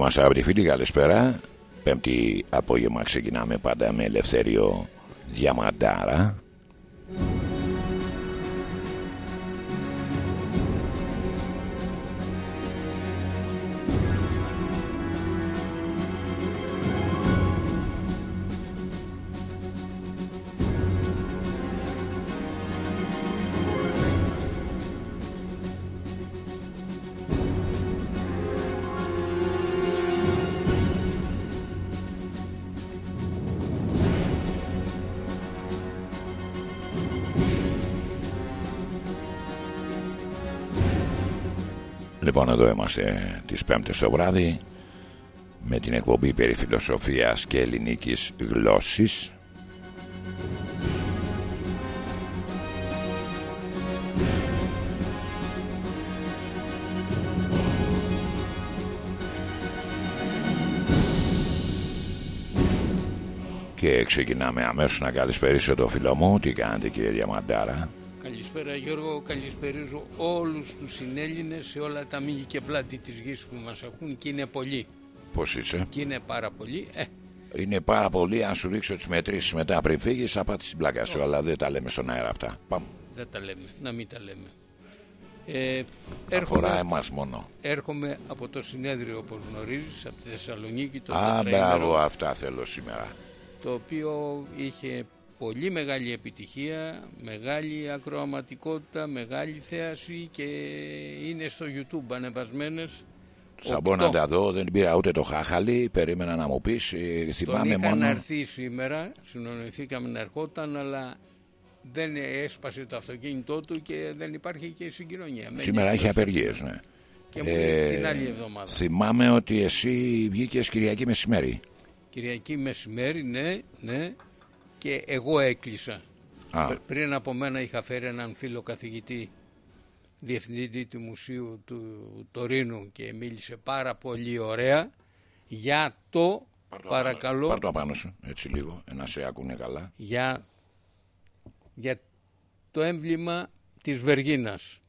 Λοιπόν, εδώ είμαστε αγαπητοί φίλοι, καλησπέρα. Πέμπτη απόγευμα ξεκινάμε πάντα με ελευθέριο διαμαντάρα. Είμαστε τις πέμπτες το βράδυ με την εκπομπή περί φιλοσοφίας και ελληνικής γλώσσης. Και ξεκινάμε αμέσως να καλησπερίσω το φίλο μου. Τι κάνετε κύριε Διαμαντάρα; Καλησπέρα Γιώργο, καλησπερίζω όλους τους συνέλληνες σε όλα τα μήκη και πλάτη της γης που μας ακούν και είναι πολλοί. Πώς είσαι; Και είναι πάρα πολλοί. Ε. Είναι πάρα πολύ αν σου ρίξω τις μετρήσεις μετά πριν φύγεις θα πάτεις την πλάκα σου αλλά δεν τα λέμε στον αέρα αυτά. Πάμε. Δεν τα λέμε, να μην τα λέμε. Ε, Αφορά εμάς μόνο. Έρχομαι από το συνέδριο όπως γνωρίζεις από τη Θεσσαλονίκη. Το Α, μπράβο, αυτά θέλω σήμερα. Το οποίο είχε πολύ μεγάλη επιτυχία, μεγάλη ακροαματικότητα, μεγάλη θέαση και είναι στο YouTube ανεβασμένες. Θα μπορώ να τα δω, δεν πήρα ούτε το χάχαλι, περίμενα να μου πεις, ε, θυμάμαι Τον είχα μόνο... να έρθει σήμερα, συνονοηθήκαμε να ερχόταν, αλλά δεν έσπασε το αυτοκίνητό του και δεν υπάρχει και συγκοινωνία. Σήμερα έχει απεργίες, ναι. Και μου ε, την άλλη εβδομάδα. Θυμάμαι ότι εσύ βγήκες Κυριακή μεσημέρι. Κυριακή μεσημέρι, ναι, ναι και εγώ έκλεισα. Α. Πριν από μένα είχα φέρει έναν φίλο καθηγητή διευθυντή του Μουσείου του Τωρίνου και μίλησε πάρα πολύ ωραία για το Πάρ το παρακαλώ Πάρ το απάνω σου έτσι λίγο να σε ακούνε καλά για, για το έμβλημα της Βεργίνας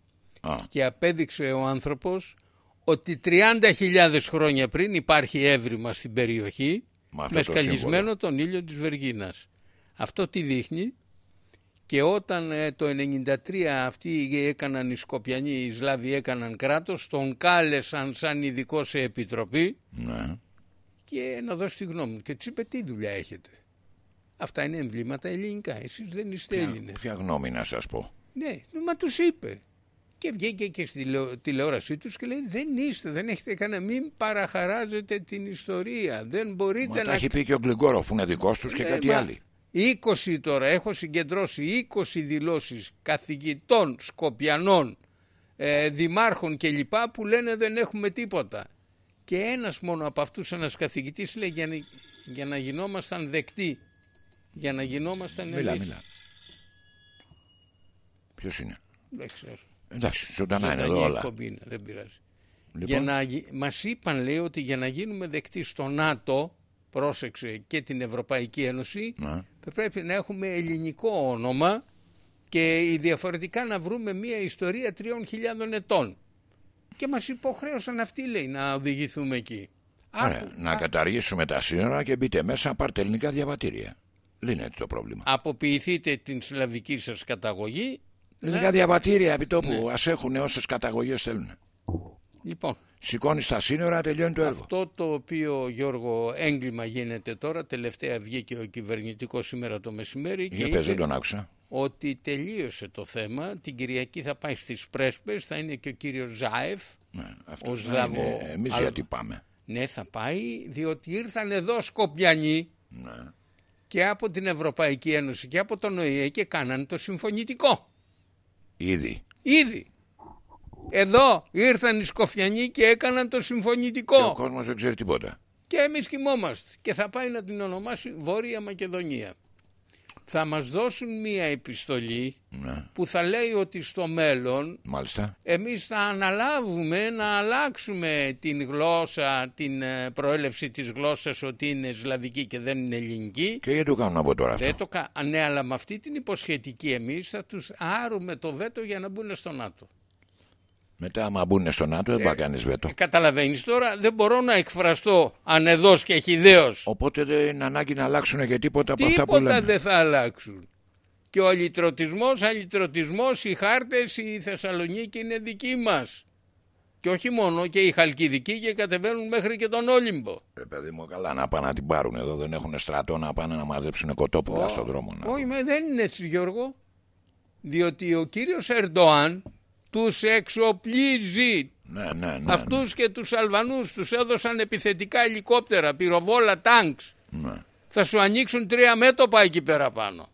Α. και απέδειξε ο άνθρωπος ότι 30.000 χρόνια πριν υπάρχει έβριμα στην περιοχή Με αυτό με το σκαλισμένο σύμβολο. τον ήλιο της Βεργίνας. Αυτό τι δείχνει; Και όταν ε, το 93 αυτοί έκαναν οι Σκοπιανοί, οι Σλάβοι έκαναν κράτος, τον κάλεσαν σαν ειδικό σε επιτροπή ναι. και να δώσει τη γνώμη του. Και τους είπε τι δουλειά έχετε; Αυτά είναι εμβλήματα ελληνικά. Εσείς δεν είστε ποια, Έλληνες. ποια γνώμη να σας πω; Ναι, μα τους είπε. Και βγήκε και στη τηλεο- τηλεόρασή τους και λέει δεν είστε, δεν έχετε κανένα, μην παραχαράζετε την ιστορία. Δεν μπορείτε Μα τα να έχει πει και ο Γκλυγκόροφ που είναι δικός τους και Ναι, κάτι μα άλλοι 20 τώρα, έχω συγκεντρώσει 20 δηλώσεις καθηγητών, σκοπιανών, ε, δημάρχων κλπ που λένε δεν έχουμε τίποτα. Και ένας μόνο από αυτούς ένας καθηγητής λέει για να, για να γινόμασταν δεκτοί, για να γινόμασταν Μίλα εμείς. μίλα Ποιος είναι; Δεν ξέρω. Εντάξει ζωντανά είναι Ζωντανή εδώ όλα εκπομπή είναι, δεν πειράζει. Λοιπόν Για να, γι- μας είπαν λέει ότι για να γίνουμε δεκτοί στο ΝΑΤΟ, πρόσεξε και την Ευρωπαϊκή Ένωση, ναι. θα πρέπει να έχουμε ελληνικό όνομα και διαφορετικά να βρούμε μια ιστορία 3.000 ετών. Και μας υποχρέωσαν αυτοί λέει να οδηγηθούμε εκεί. Ωραία, Άκου, να α- καταργήσουμε τα σύνορα και μπείτε μέσα πάρτε ελληνικά διαβατήρια Λύνεται το πρόβλημα αποποιηθείτε την σλαβική σας καταγωγή. Ελληνικά διαβατήρια επί τόπου ας έχουν όσες καταγωγές θέλουν Λοιπόν, Σηκώνεις τα σύνορα, τελειώνει το έργο. αυτό το οποίο Γιώργο έγκλημα γίνεται τώρα, τελευταία βγήκε ο κυβερνητικός σήμερα το μεσημέρι και Για πες, δεν είπε τον άκουσα. ότι τελείωσε το θέμα. Την Κυριακή θα πάει στις Πρέσπες, θα είναι και ο κύριος Ζάεφ. Ναι, αυτό Ο να Ζλαβο- είναι. Εμείς Αλλά- γιατί πάμε. Ναι, θα πάει, διότι ήρθαν εδώ Σκοπιανοί Ναι. και από την Ευρωπαϊκή Ένωση και από τον ΟΗΕ και κάνανε το συμφωνητικό. Ήδη. Ήδη. Εδώ ήρθαν οι Σκοφιανοί και έκαναν το Και ο συμφωνητικό. κόσμος δεν ξέρει τίποτα. Και εμείς κοιμόμαστε. Και θα πάει να την ονομάσει Βόρεια Μακεδονία. Θα μας δώσουν μία επιστολή Ναι. που θα λέει ότι στο μέλλον Μάλιστα. εμείς θα αναλάβουμε να αλλάξουμε την γλώσσα, την ε, προέλευση της γλώσσας ότι είναι σλαβική και δεν είναι ελληνική. Και γιατί το κάνουν από τώρα αυτό; Δεν το κα... Ναι, αλλά με αυτή την υποσχετική εμείς θα τους άρουμε το βέτο για να μπουν στο ΝΑΤΟ. Μετά, άμα μπουν στο ΝΑΤΟ, δεν μπορεί να κάνει βέτο. Ε, Καταλαβαίνεις τώρα, δεν μπορώ να εκφραστώ ανεδός και χιδαίο. Οπότε δεν είναι ανάγκη να αλλάξουν και τίποτα από αυτά που Τίποτα λένε. δεν θα αλλάξουν. Και ο αλυτρωτισμός, αλυτρωτισμός, οι χάρτες, η Θεσσαλονίκη είναι δική μας. Και όχι μόνο, και οι Χαλκιδικοί και κατεβαίνουν μέχρι και τον Όλυμπο. Ε, παιδί μου, καλά να πάνε να την πάρουν εδώ. Δεν έχουν στρατό να πάνε να μαζέψουν κοτόπουλα Ω, στον δρόμο. Να. Όχι, με, δεν είναι έτσι Γιώργο. Διότι ο κύριος Ερντοάν τους εξοπλίζει. Ναι, ναι, ναι. Αυτούς και τους Αλβανούς τους έδωσαν επιθετικά ελικόπτερα, πυροβόλα, τάγκς. ναι. Θα σου ανοίξουν τρία μέτωπα εκεί πέρα πάνω.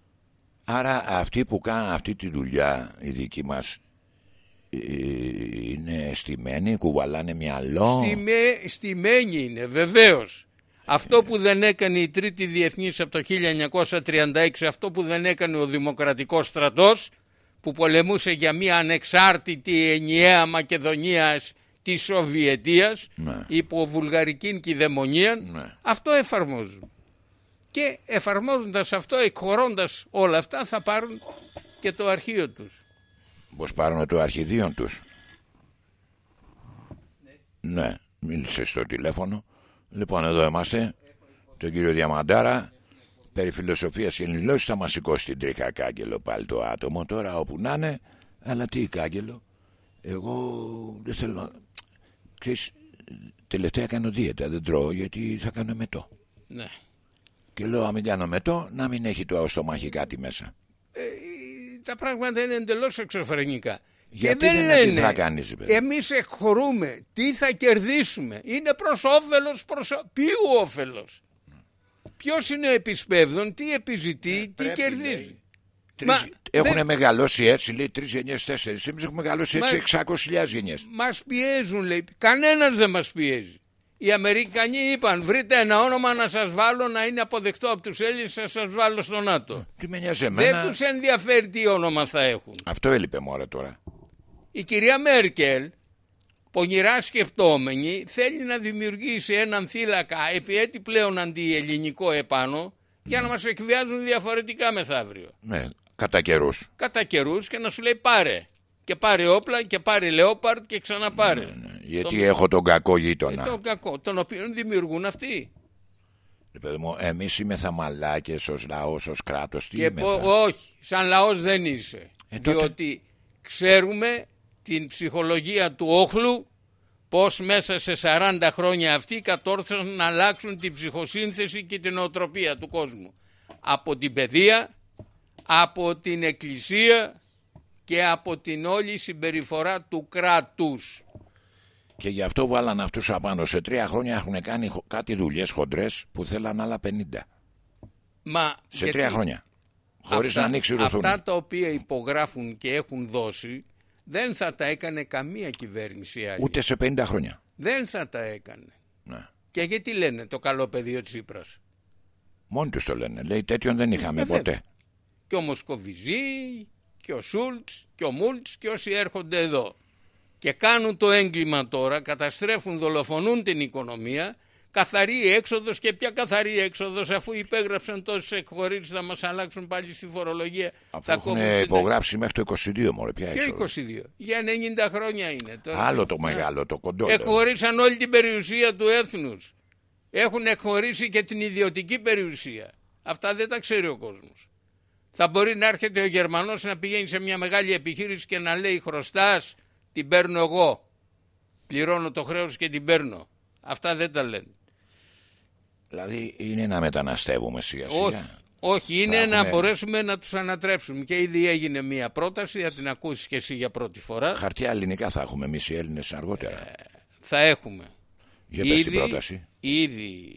Άρα αυτοί που κάνουν αυτή τη δουλειά, οι δικοί μας, ε, είναι στημένοι, κουβαλάνε μυαλό; Στιμέ, στημένη είναι βεβαίως. Αυτό που δεν έκανε η Τρίτη Διεθνής από το 1936, αυτό που δεν έκανε ο Δημοκρατικός Στρατός, που πολεμούσε για μια ανεξάρτητη ενιαία Μακεδονίας της Σοβιετίας, Ναι. υπό βουλγαρική κυδαιμονία, Ναι. αυτό εφαρμόζουν. Και εφαρμόζοντας αυτό, εκχωρώντας όλα αυτά, θα πάρουν και το αρχείο τους. Πώς πάρουν το αρχιδίον τους; Ναι, μίλησε στο τηλέφωνο. Λοιπόν, εδώ είμαστε. Τον κύριο Διαμαντάρα. Περί φιλοσοφίας και γλώσσης θα μας σηκώσει την τρίχα κάγκελο πάλι το άτομο τώρα όπου να είναι. Αλλά τι κάγκελο. Εγώ δεν θέλω να... Ξέρεις, τελευταία κάνω δίαιτα. Δεν τρώω γιατί θα κάνω μετό. Ναι. Και λέω, αν μην κάνω μετό, να μην έχει το στομάχι κάτι μέσα. τα πράγματα είναι εντελώς εξωφρενικά. Γιατί και δεν δεν είναι λένε, να κάνεις, παιδί. εμείς εκχωρούμε, τι θα κερδίσουμε. Είναι προς όφελος, προς ο- ποιου όφελος. Ποιος είναι ο επισπεύδων, τι επιζητεί, τι Ε, πρέπει, κερδίζει. λέει. Μα Τρεις, έχουν δεν- μεγαλώσει έτσι, λέει τρεις γενιές, τέσσερις. Εμείς έχουμε μεγαλώσει έτσι Μα- 600.000 γενιές. Μας πιέζουν λέει, κανένας δεν μας πιέζει. Οι Αμερικανοί είπαν βρείτε ένα όνομα να σας βάλω να είναι αποδεκτό από τους Έλληνες θα σας βάλω στο ΝΑΤΟ. Τι με νοιάζει εμένα; Δεν τους ενδιαφέρει τι όνομα θα έχουν. Αυτό έλειπε μόρα τώρα. Η κυρία Μέρκελ, πονηρά σκεπτόμενη, θέλει να δημιουργήσει έναν θύλακα επί έτη πλέον αντιελληνικό επάνω για να μας εκβιάζουν διαφορετικά μεθαύριο. Ναι, κατά καιρούς. Κατά καιρούς και να σου λέει πάρε. Και πάρε όπλα και πάρε λεόπαρτ και ξαναπάρε. Γιατί Τον- έχω τον κακό Ε, γείτονα. τον κακό, τον οποίο δημιουργούν αυτοί. Εμείς είμαστε μαλάκες ως λαός, ως κράτος. Τι Και είμαι. πο- όχι, σαν λαός δεν είσαι. Ε, τότε- Διότι ξέρουμε την ψυχολογία του όχλου πώς μέσα σε 40 χρόνια αυτοί κατόρθωσαν να αλλάξουν την ψυχοσύνθεση και την οτροπία του κόσμου. Από την παιδεία, από την εκκλησία και από την όλη συμπεριφορά του κράτους. Και γι' αυτό βάλαν αυτούς απάνω. Σε τρία χρόνια έχουν κάνει χο- κάτι δουλειές χοντρές που θέλαν άλλα 50. Μα Σε γιατί τρία χρόνια. Χωρίς αυτά- να ανοίξει ρουθούνη. Αυτά τα οποία υπογράφουν και έχουν δώσει δεν θα τα έκανε καμία κυβέρνηση άλλη. Ούτε σε 50 χρόνια. Δεν θα τα έκανε. Ναι. Και γιατί λένε το καλό παιδί ο Τσίπρας; Μόνοι τους το λένε. Λέει τέτοιον δεν είχαμε Ε, βέβαια. ποτέ. Και ο Μοσκοβιζή και ο Σούλτς και ο Μούλτς και όσοι έρχονται εδώ. Και κάνουν το έγκλημα τώρα, καταστρέφουν, δολοφονούν την οικονομία, καθαρή έξοδος και ποια καθαρή έξοδος αφού υπέγραψαν τόσες εκχωρήσεις θα μας αλλάξουν πάλι στη φορολογία. Αφού θα έχουν κόβουν συνταγή. υπογράψει μέχρι το 22 μωρέ πια Και έξω. 22. Για 90 χρόνια είναι τώρα. Άλλο το μεγάλο, το κοντό. λέω. Εκχωρήσαν όλη την περιουσία του έθνους. Έχουν εκχωρήσει και την ιδιωτική περιουσία. Αυτά δεν τα ξέρει ο κόσμος. Θα μπορεί να έρχεται ο Γερμανός να πηγαίνει σε μια μεγάλη επιχείρηση και να λέει χρωστάς, την παίρνω εγώ. Πληρώνω το χρέος και την παίρνω. Αυτά δεν τα λένε. Δηλαδή είναι να μεταναστεύουμε σιγά Όχι, σιγά. όχι είναι έχουμε- να μπορέσουμε να τους ανατρέψουμε. Και ήδη έγινε μια πρόταση, θα την ακούσεις και εσύ για πρώτη φορά. Χαρτιά ελληνικά θα έχουμε εμείς οι Έλληνες αργότερα. Ε, Θα έχουμε. Για πες την πρόταση. Ήδη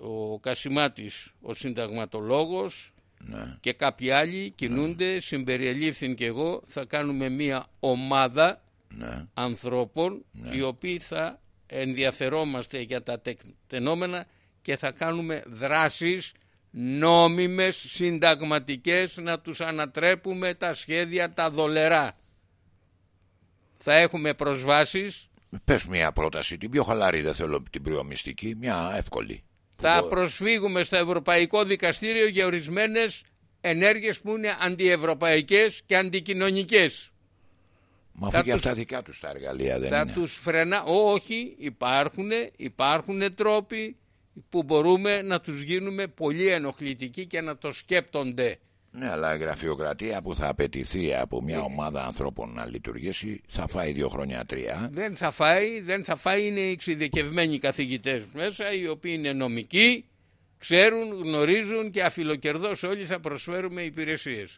ο Κασιμάτης, ο συνταγματολόγος Ναι. και κάποιοι άλλοι κινούνται, συμπεριελήφθην και εγώ, θα κάνουμε μια ομάδα Ναι. ανθρώπων οι οποίοι θα ενδιαφερόμαστε για τα τεκτενόμενα και θα κάνουμε δράσεις νόμιμες, συνταγματικές να τους ανατρέπουμε τα σχέδια τα δολερά. Θα έχουμε προσβάσεις Πες μια πρόταση, την πιο χαλαρή δεν θέλω την πριομιστική, μια εύκολη. Θα Που- προσφύγουμε στο Ευρωπαϊκό Δικαστήριο για ορισμένες ενέργειες που είναι αντιευρωπαϊκές και αντικοινωνικές. Μα αφού και αυτά δικά τους τα εργαλεία δεν θα είναι. τους φρενά... Όχι, υπάρχουν, υπάρχουν τρόποι που μπορούμε να τους γίνουμε πολύ ενοχλητικοί και να το σκέπτονται. Ναι, αλλά η γραφειοκρατία που θα απαιτηθεί από μια ομάδα ανθρώπων να λειτουργήσει θα φάει δύο χρόνια τρία. Δεν θα φάει, δεν θα φάει, είναι εξειδικευμένοι καθηγητές μέσα, οι οποίοι είναι νομικοί, ξέρουν, γνωρίζουν και αφιλοκερδώς όλοι θα προσφέρουμε υπηρεσίες.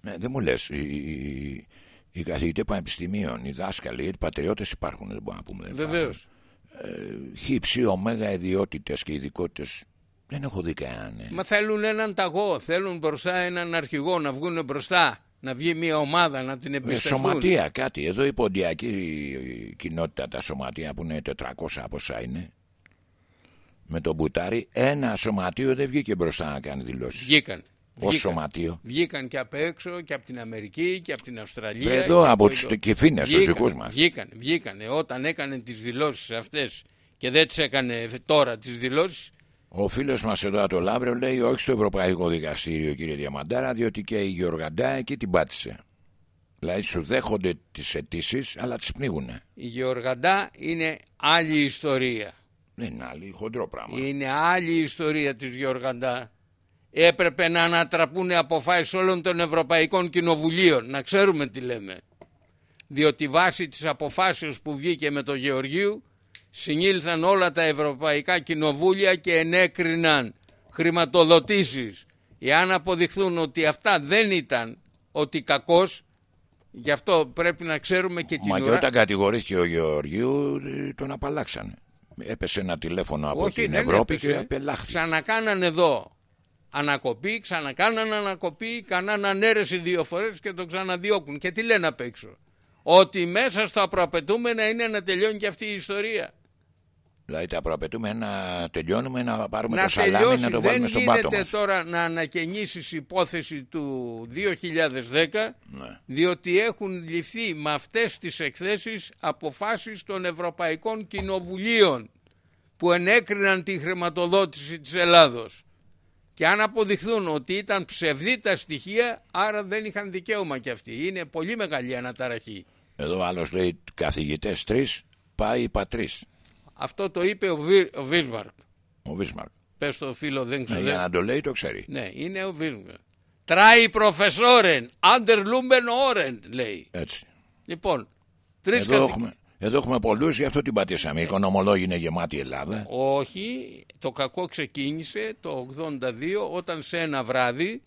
Ναι, δεν μου λες, οι, οι, οι καθηγητές πανεπιστημίων, οι δάσκαλοι, οι πατριώτες υπάρχουν, δεν μπορούμε να πούμε. δεν Βεβαίως. Υπάρχουν. Ε, Χ, ψ, ωμέγα ιδιότητες και ειδικότητες δεν έχω δει κανέναν. ναι. Μα θέλουν έναν ταγό, θέλουν μπροστά έναν αρχηγό να βγουν μπροστά, να βγει μια ομάδα να την Ε, εμπιστευτούν. σωματεία κάτι. Εδώ η ποντιακή κοινότητα, τα σωματεία που είναι 400 πόσα είναι, με τον Μπουτάρι, ένα σωματείο δεν βγήκε μπροστά να κάνει δηλώσεις. Βγήκαν. Ως Βγήκαν. σωματείο. Βγήκαν και απ' έξω και από την Αμερική και από την Αυστραλία. Εδώ και από τους εδώ. κεφίνες, τους Βγήκαν, δικούς μας. Βγήκαν, βγήκαν. Όταν έκανε τις δηλώσεις αυτές και δεν τις έκανε τώρα τις δηλώσεις, Ο φίλος μας εδώ από το Λαύριο λέει όχι στο Ευρωπαϊκό Δικαστήριο, κύριε Διαμαντάρα, διότι και η Γεωργαντά εκεί την πάτησε. Δηλαδή σου δέχονται τις αιτήσει, αλλά τις πνίγουνε. η Γεωργαντά είναι άλλη ιστορία. Δεν είναι άλλη, χοντρό πράγμα. Είναι άλλη ιστορία της Γεωργαντά. Έπρεπε να ανατραπούν αποφάσεις όλων των Ευρωπαϊκών Κοινοβουλίων. Να ξέρουμε τι λέμε. Διότι βάσει της αποφάσεως που βγήκε με το Γεωργίου συνήλθαν όλα τα Ευρωπαϊκά Κοινοβούλια και ενέκριναν χρηματοδοτήσεις. Εάν αποδειχθούν ότι αυτά δεν ήταν ότι κακός, γι' αυτό πρέπει να ξέρουμε και την Μα και ουρά- όταν κατηγορήθηκε ο Γεωργίου, ε, τον απαλλάξανε. Έπεσε ένα τηλέφωνο από Όχι, την δεν Ευρώπη έπεσε. και απελάχθηκε. Ξανακάναν εδώ ανακοπή, ξανακάναν ανακοπή, κανέναν αίρεση δύο φορές και τον ξαναδιώκουν. Και τι λένε απ' έξω; Ότι μέσα στα προαπαιτούμενα είναι να τελειώνει και αυτή η ιστορία. Δηλαδή τα προαπαιτούμε να τελειώνουμε, να πάρουμε να το σαλάμι τελειώσει, να το δεν βάλουμε στον πάτο γίνεται μας. τώρα να ανακαινήσεις υπόθεση του 2010 Ναι. διότι έχουν ληφθεί με αυτές τις εκθέσεις αποφάσεις των Ευρωπαϊκών Κοινοβουλίων που ενέκριναν τη χρηματοδότηση της Ελλάδος. Και αν αποδειχθούν ότι ήταν ψευδή τα στοιχεία, άρα δεν είχαν δικαίωμα κι αυτοί. Είναι πολύ μεγάλη αναταραχή. Εδώ άλλος λέει καθηγητές τρεις, πάει πατρίς. Αυτό το είπε ο, Βι, ο Βίσμαρκ. Ο Βίσμαρκ. Πες το φίλο, δεν Ναι, ξέρω. για να το λέει το ξέρει. Ναι, είναι ο Βίσμαρκ. Τράι προφεσόρεν, άντερ λούμπεν όρεν, λέει. Έτσι. Λοιπόν, τρεις Εδώ καθηγητές. έχουμε, εδώ έχουμε πολλούς, γι' αυτό την πατήσαμε. Οι οικονομολόγοι είναι γεμάτη η Ελλάδα. Όχι, το κακό ξεκίνησε το 82 όταν σε ένα βράδυ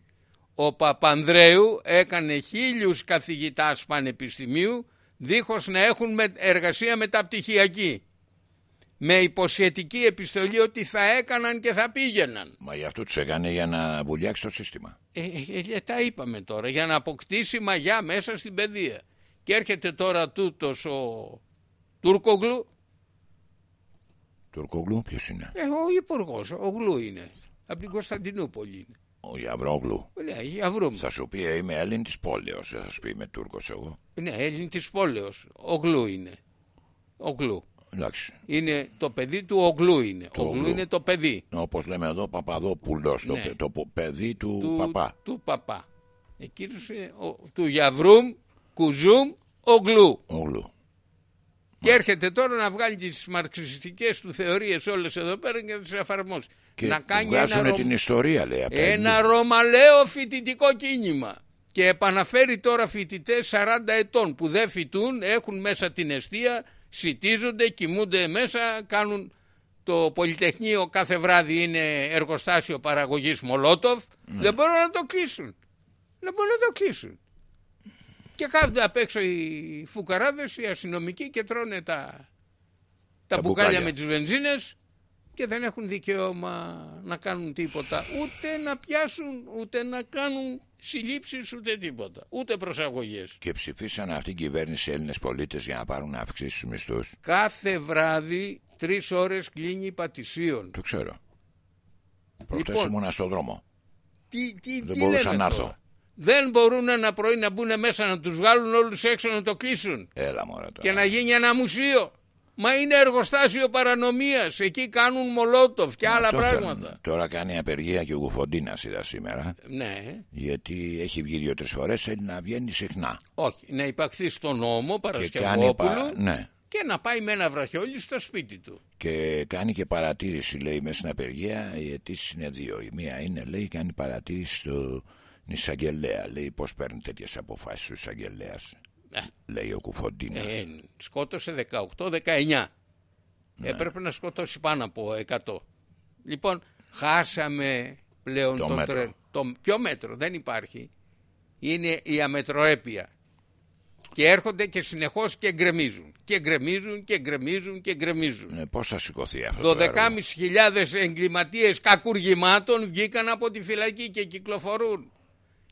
ο Παπανδρέου έκανε χίλιους καθηγητάς πανεπιστημίου δίχως να έχουν με- εργασία μεταπτυχιακή. Με υποσχετική επιστολή ότι θα έκαναν και θα πήγαιναν. Μα γι' αυτό τους έκανε για να βουλιάξει το σύστημα. Ε, ε, ε, τα είπαμε τώρα για να αποκτήσει μαγιά μέσα στην παιδεία. Και έρχεται τώρα τούτος ο Τούρκογλου, Τουρκογλου ποιος είναι; ε, ο υπουργός, ο Γλου είναι. Από την Κωνσταντινούπολη είναι. Ο Γιαβρόγλου. Ναι, για βρούμε. Θα σου πει «Ε, είμαι Έλλην της πόλεως. Δεν θα σου πει είμαι Τούρκος εγώ. Ναι, Έλλην της πόλεως. Ο Γλου είναι. Ο Γλου. Εντάξει. Είναι το παιδί του Ογλού είναι. Του ο Γλου Ογλού. είναι το παιδί Όπως λέμε εδώ Παπαδόπουλος. Το, Ναι. παι- το πο- παιδί του, του παπά. Του παπά. Εκείνος είναι ο, του Γιαβρούμ, Κουζούμ, Ογλού. Ογλου. Και έρχεται τώρα να βγάλει τις μαρξιστικές του θεωρίες όλες εδώ πέρα και να τις εφαρμόσει. Και να κάνει βγάζουν ένα, ρο- την ιστορία λέει. απ' τα ένα ρωμαλαίο φοιτητικό κίνημα. Και επαναφέρει τώρα φοιτητές 40 ετών που δεν φοιτούν, έχουν μέσα την αιστεία, σιτίζονται, κοιμούνται μέσα, κάνουν το Πολυτεχνείο κάθε βράδυ είναι εργοστάσιο παραγωγής Μολότοφ. Δεν μπορούν να το κλείσουν. Δεν μπορούν να το κλείσουν. Και κάθονται απ' έξω οι φουκαράδες, οι αστυνομικοί και τρώνε τα, τα, Τα μπουκάλια, μπουκάλια. με τις βενζίνες και δεν έχουν δικαίωμα να κάνουν τίποτα. Ούτε να πιάσουν, ούτε να κάνουν συλλήψεις, ούτε τίποτα. Ούτε προσαγωγές. Και ψηφίσαν αυτή την κυβέρνηση Έλληνες πολίτες για να πάρουν αυξήσεις στους μισθούς. Κάθε βράδυ τρεις ώρες κλείνει πατησίων. Το ξέρω. Προχτές Λοιπόν, ήμουνα στον δρόμο. Τι, τι, Δεν τι μπορούσα λέμε να έρθω. Τώρα. Δεν μπορούν ένα πρωί να μπουν μέσα να τους βγάλουν όλους έξω να το κλείσουν Έλα μωρά τώρα. και να γίνει ένα μουσείο. Μα είναι εργοστάσιο παρανομίας. Εκεί κάνουν μολότοφ και άλλα Το πράγματα. θέλουν. Τώρα κάνει απεργία και ο Γουφοντίνας είδα σήμερα. Ναι, Γιατί έχει βγει δύο-τρεις φορές, θέλει να βγαίνει συχνά. όχι. Να υπαχθεί στον νόμο Και κάνει, Παρασκευόπουλου πα- ναι. και να πάει με ένα βραχιόλι στο σπίτι του. και κάνει και παρατήρηση, λέει, μέσα στην απεργία. Οι αιτήσεις είναι δύο. Η μία είναι, λέει, κάνει παρατήρηση στο εισαγγελέα. Λέει, πώς παίρνει τέτοιες αποφάσεις ο εισαγγελέας. Ε, Λέει ο Κουφοντίνας. Ε, σκότωσε 18-19. Έπρεπε να σκοτώσει πάνω από 100. Λοιπόν, χάσαμε πλέον Το το, μέτρο. τρένο. Το ποιο μέτρο, δεν υπάρχει. Είναι η αμετροέπεια. Και έρχονται και συνεχώς και γκρεμίζουν. Και γκρεμίζουν και γκρεμίζουν και γκρεμίζουν. Ναι, πώς θα σηκωθεί αυτό. το έργο; 12.500 εγκληματίες κακουργημάτων βγήκαν από τη φυλακή και κυκλοφορούν.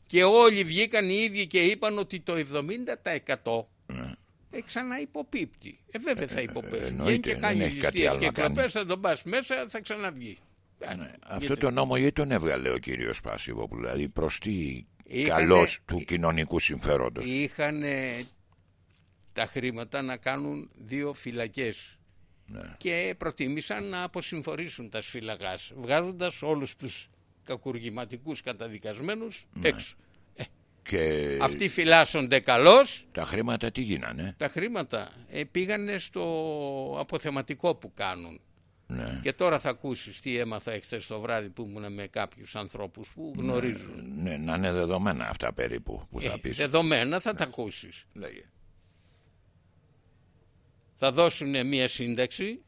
Και όλοι βγήκαν οι ίδιοι και είπαν ότι το 70% Ναι. ε, ξανά υποπίπτει. Ε, βέβαια θα υποπέσει. εννοείται, Βγαίνει και δεν κάνει έχει κάτι ληστείες άλλο και να κάνει. κλοπές, θα τον πας μέσα, θα ξαναβγεί. Ε, Ναι, Αυτό γιατί- το νόμο γιατί τον έβγαλε ο κύριος Πάσιβοπουλου, δηλαδή προς τι Είχανε- καλός του κοινωνικού συμφέροντος; Είχαν τα χρήματα να κάνουν δύο φυλακές. Ναι. Και προτίμησαν να αποσυμφορήσουν τα σφυλακάς, βγάζοντας όλους τους κακουργηματικούς καταδικασμένους Ναι. έξω. Και Αυτοί φυλάσσονται καλώς, τα χρήματα τι γίνανε; τα χρήματα ε, πήγανε στο αποθεματικό που κάνουν. Ναι. Και τώρα θα ακούσεις τι έμαθα εχθές το βράδυ που ήμουν με κάποιους ανθρώπους που γνωρίζουν. Ναι, να είναι δεδομένα αυτά περίπου που θα Ε, πεις. δεδομένα θα τα ακούσεις. Λέγε. Θα δώσουν μια σύνταξη,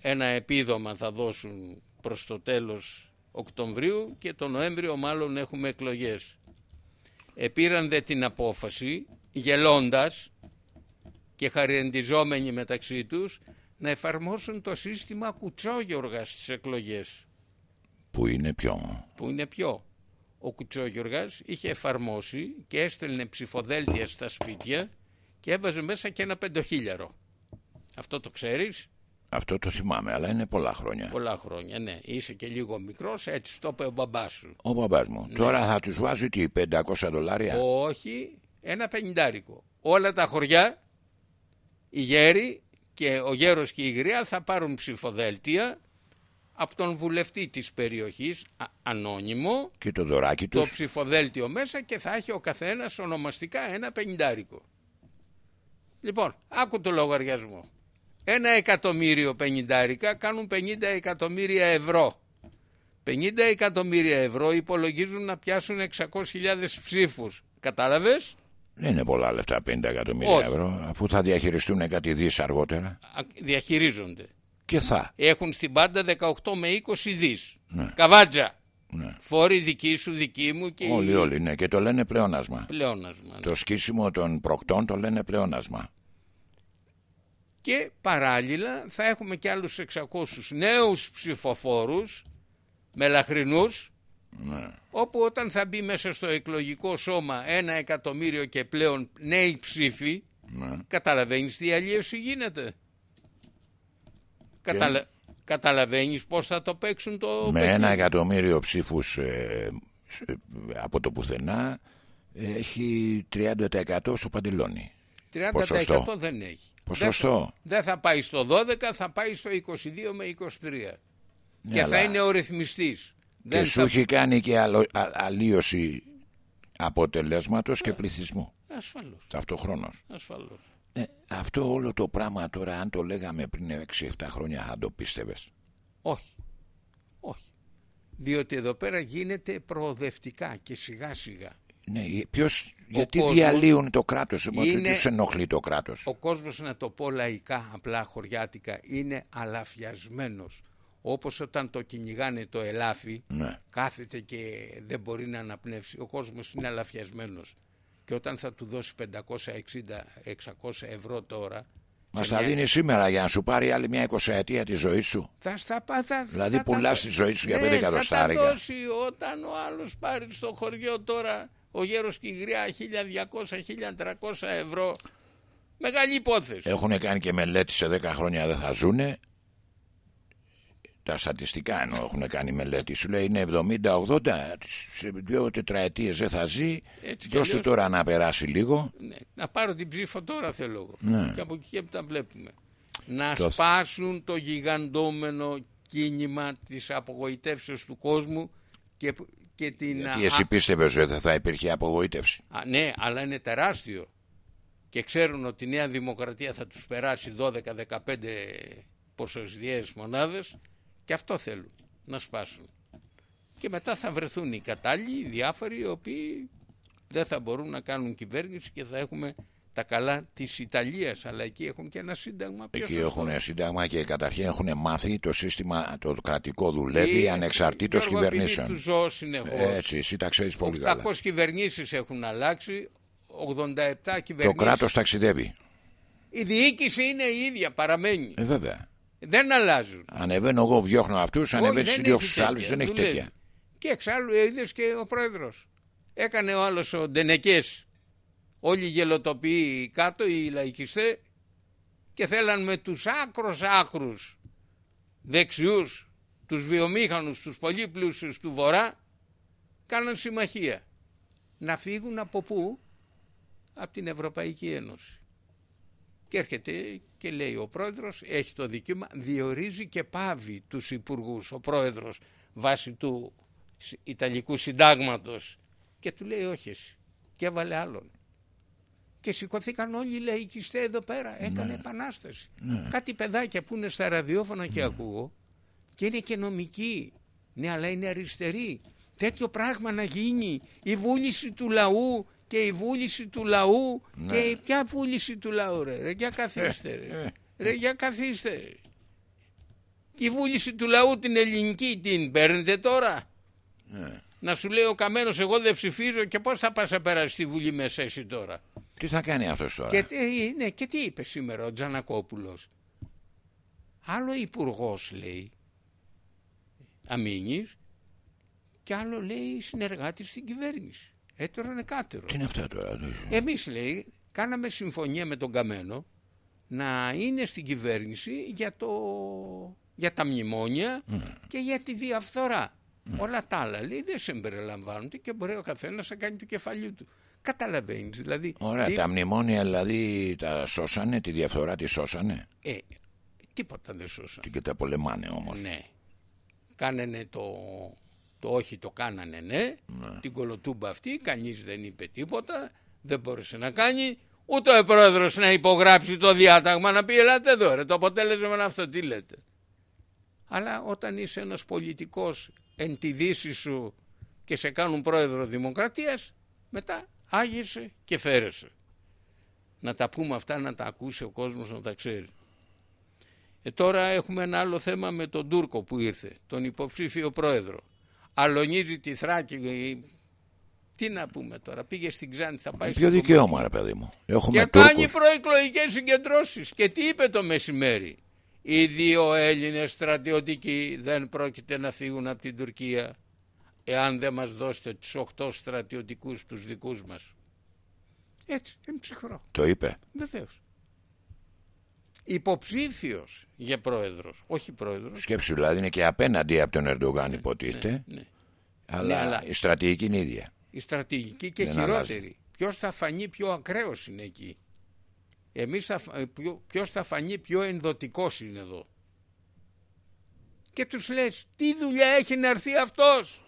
ένα επίδομα θα δώσουν προς το τέλος Οκτωβρίου και το Νοέμβριο μάλλον έχουμε εκλογές. Επήραν δε την απόφαση, γελώντας και χαριεντιζόμενοι μεταξύ τους, να εφαρμόσουν το σύστημα Κουτσόγιοργας στις εκλογές. Που είναι πιο. που είναι πιο. Ο Κουτσόγιοργας είχε εφαρμόσει και έστελνε ψηφοδέλτια στα σπίτια και έβαζε μέσα και ένα πεντοχίλιαρο. Αυτό το ξέρεις, Αυτό το θυμάμαι, αλλά είναι πολλά χρόνια. πολλά χρόνια, ναι. Είσαι και λίγο μικρός, έτσι το είπε ο μπαμπάς σου. Ο μπαμπάς μου. Τώρα θα τους βάζει τι, 500 δολάρια; Όχι, ένα πενιντάρικο. Όλα τα χωριά, οι γέροι και ο γέρος και η γριά θα πάρουν ψηφοδέλτια από τον βουλευτή της περιοχής, α- ανώνυμο, Και το δωράκι το τους. ψηφοδέλτιο μέσα και θα έχει ο καθένας ονομαστικά ένα πενιντάρικο. Λοιπόν, άκου το λογαριασμό. Ένα εκατομμύριο πενιντάρικα κάνουν 50 εκατομμύρια ευρώ. 50 εκατομμύρια ευρώ υπολογίζουν να πιάσουν 600.000 ψήφους. Κατάλαβες; Δεν είναι πολλά λεφτά, 50 εκατομμύρια Όχι. ευρώ, αφού θα διαχειριστούν κάτι δις αργότερα. Α, Διαχειρίζονται. Και θα. Έχουν στην πάντα 18 με 20 δις. Ναι. Καβάτζα. Ναι. Φόροι δική σου, δική μου και Όλοι, όλοι, ναι. Και το λένε πλεόνασμα. πλεόνασμα. ναι. Το σκίσιμο των προκτών το λένε πλεόνασμα. Και παράλληλα θα έχουμε και άλλους 600 νέους ψηφοφόρους μελαχρινούς Ναι. όπου όταν θα μπει μέσα στο εκλογικό σώμα ένα εκατομμύριο και πλέον νέοι ψήφοι Ναι. καταλαβαίνεις τι αλλίωση γίνεται Καταλα... καταλαβαίνεις πως θα το παίξουν το Με παιχνίδι. ένα εκατομμύριο ψήφους ε, σ- ε, από το πουθενά ε, έχει 30% στο παντελόνι. 30% ποσοστό. δεν έχει Ποσοστό. Δεν θα, δεν θα πάει στο 12 θα πάει στο 22 με 23 Ναι, και θα αλλά- είναι ο ρυθμιστής Και Δεν σου θα- έχει κάνει και αλλο- α- αλλίωση αποτελέσματος και πληθυσμού Ασφαλώς, ταυτοχρόνως. ασφαλώς. Ε, αυτό όλο το πράγμα τώρα αν το λέγαμε πριν 6-7 χρόνια θα το πίστευες; Όχι. Όχι. Διότι εδώ πέρα γίνεται προοδευτικά και σιγά σιγά. Ναι, ε, ποιος, γιατί κόσμος διαλύουν το κράτος, εγώ είναι- δεν τους ενοχλεί το κράτος. Ο κόσμος να το πω λαϊκά, απλά χωριάτικα, είναι αλαφιασμένος. Όπως όταν το κυνηγάνε το ελάφι, Ναι. κάθεται και δεν μπορεί να αναπνεύσει. Ο κόσμος είναι αλαφιασμένος. Και όταν θα του δώσει 560-600 ευρώ τώρα, Μας σε τα μια- δίνει σήμερα για να σου πάρει άλλη μια εικοσαετία τη ζωή σου. θα στα πά- θα- Δηλαδή θα τα πουλάς δω- τη ζωή σου για Ναι, πέντε Θα εκατοστάρικα. τα δώσει όταν ο άλλος πάρει στο χωριό τώρα ο γέρος και η γριά 1200-1300 ευρώ. Μεγάλη υπόθεση. Έχουν κάνει και μελέτη σε 10 χρόνια δεν θα ζούνε. τα στατιστικά ενώ έχουν κάνει μελέτη. Σου λέει είναι 70-80, σε δύο τετραετίες δεν θα ζει. Έτσι κι Δώσ' του αλλιώς- τώρα να περάσει λίγο. Ναι, να πάρω την ψήφο τώρα θέλω εγώ. Ναι. Και από εκεί και τα βλέπουμε. Να Το- σπάσουν το γιγαντόμενο κίνημα της απογοητεύσεως του κόσμου και, και την... Γιατί εσύ πίστευες ότι δεν θα υπήρχε απογοήτευση; Α, ναι, αλλά είναι τεράστιο. Και ξέρουν ότι η Νέα Δημοκρατία θα τους περάσει 12-15 ποσοστιαίες μονάδες και αυτό θέλουν, να σπάσουν. Και μετά θα βρεθούν οι κατάλληλοι, οι διάφοροι, οι οποίοι δεν θα μπορούν να κάνουν κυβέρνηση και θα έχουμε τα καλά της Ιταλίας. Αλλά εκεί έχουν και ένα σύνταγμα πιο Εκεί σωστό. έχουν σύνταγμα και καταρχήν έχουν μάθει το σύστημα το κρατικό δουλεύει Ή- ανεξαρτήτως Γιώργο, επειδή κυβερνήσεων. τους ζω συνεχώς. Έτσι, εσύ τα ξέρεις πολύ καλά. 800 κυβερνήσεις έχουν αλλάξει, 87 Το κυβερνήσεις. κράτος ταξιδεύει. Η διοίκηση είναι η ίδια, παραμένει. Ε, βέβαια. Δεν αλλάζουν. Ανεβαίνω εγώ, διώχνω αυτούς, Όχι, ανεβαίνεις δεν του διώχνει έχει του άλλους. τέτοια, Δεν έχει δουλεύει. τέτοια. Και εξάλλου είδες και ο πρόεδρος. Έκανε ο άλλος ο Ντενεκές. Όλοι οι γελοτοποιοί κάτω, οι λαϊκιστέ, και θέλαν με τους άκρου άκρους δεξιούς, τους βιομήχανους, τους πολύ πλούσιου του Βορρά, κάναν συμμαχία. Να φύγουν από πού; Από την Ευρωπαϊκή Ένωση. Και έρχεται και λέει ο πρόεδρος έχει το δικαίωμα, διορίζει και πάβει τους υπουργούς ο πρόεδρος βάσει του σ- Ιταλικού συντάγματος και του λέει όχι εσύ και έβαλε άλλον. Και σηκωθήκαν όλοι οι λαϊκιστές εδώ πέρα, έκανε επανάσταση. Κάτι παιδάκια που είναι στα ραδιόφωνα και ακούω και είναι και νομικοί, ναι αλλά είναι αριστεροί. Τέτοιο πράγμα να γίνει, η βούληση του λαού και η βούληση του λαού και η ποια βούληση του λαού ρε, ρε για καθίστε ρε, ρε για καθίστε ρε. Και η βούληση του λαού την ελληνική την παίρνετε τώρα. Να σου λέει ο Καμένος εγώ δεν ψηφίζω και πώς θα πας να περάσεις τη Βουλή μέσα εσύ τώρα. Τι θα κάνει αυτός τώρα; Και, τι- ναι, και τι είπε σήμερα ο Τζανακόπουλος; Άλλο υπουργός λέει αμήνης και άλλο λέει συνεργάτης στην κυβέρνηση. Ε, τώρα είναι κάτερο. Τι είναι αυτά τώρα. Εμείς λέει κάναμε συμφωνία με τον Καμένο να είναι στην κυβέρνηση για, το, για τα μνημόνια και για τη διαφθορά. Όλα τα άλλα λέει δεν συμπεριλαμβάνονται και μπορεί ο καθένας να κάνει του κεφαλιού του. Καταλαβαίνεις δηλαδή. Ωραία, τι- τα μνημόνια δηλαδή τα σώσανε, τη διαφθορά τη σώσανε; Ε, τίποτα δεν σώσαν. Την καταπολεμάνε όμως. Ναι. Κάνανε το, το όχι το κάνανε ναι, την κολοτούμπα αυτή, κανείς δεν είπε τίποτα, δεν μπόρεσε να κάνει, ούτε ο πρόεδρος να υπογράψει το διάταγμα να πει ελάτε εδώ ρε, το αποτέλεσμα είναι αυτό, τι λέτε. Αλλά όταν είσαι ένας πολιτικός εν τη δύση σου και σε κάνουν πρόεδρο δημοκρατίας, μετά άγιεσαι και φέρεσαι. Να τα πούμε αυτά, να τα ακούσει ο κόσμος, να τα ξέρει. Ε, τώρα έχουμε ένα άλλο θέμα με τον Τούρκο που ήρθε, τον υποψήφιο πρόεδρο. Αλωνίζει τη Θράκη. ε, Τι να πούμε τώρα, πήγε στην Ξάνη, θα πάει Ποιο στο δικαίωμα, ρε παιδί μου. Έχουμε και κάνει Τούρκους. προεκλογικές συγκεντρώσεις. Και τι είπε το μεσημέρι. Οι δύο Έλληνες στρατιωτικοί δεν πρόκειται να φύγουν από την Τουρκία εάν δεν μας δώσετε τους 8 στρατιωτικούς τους δικούς μας. Έτσι, είναι ψυχρό. Το είπε. Βεβαίως. Υποψήφιος για πρόεδρος, όχι πρόεδρος. Σκέψου δηλαδή είναι και απέναντι από τον Ερντογάν υποτίθεται. Ναι. Αλλά, Ναι, αλλά- η στρατηγική είναι ίδια. Η στρατηγική και Δεν χειρότερη. Ποιος θα φανεί πιο ακραίος είναι εκεί. Εμείς θα, φα- ποιο- ποιος θα φανεί πιο ενδοτικός είναι εδώ. Και τους λες τι δουλειά έχει να έρθει αυτός;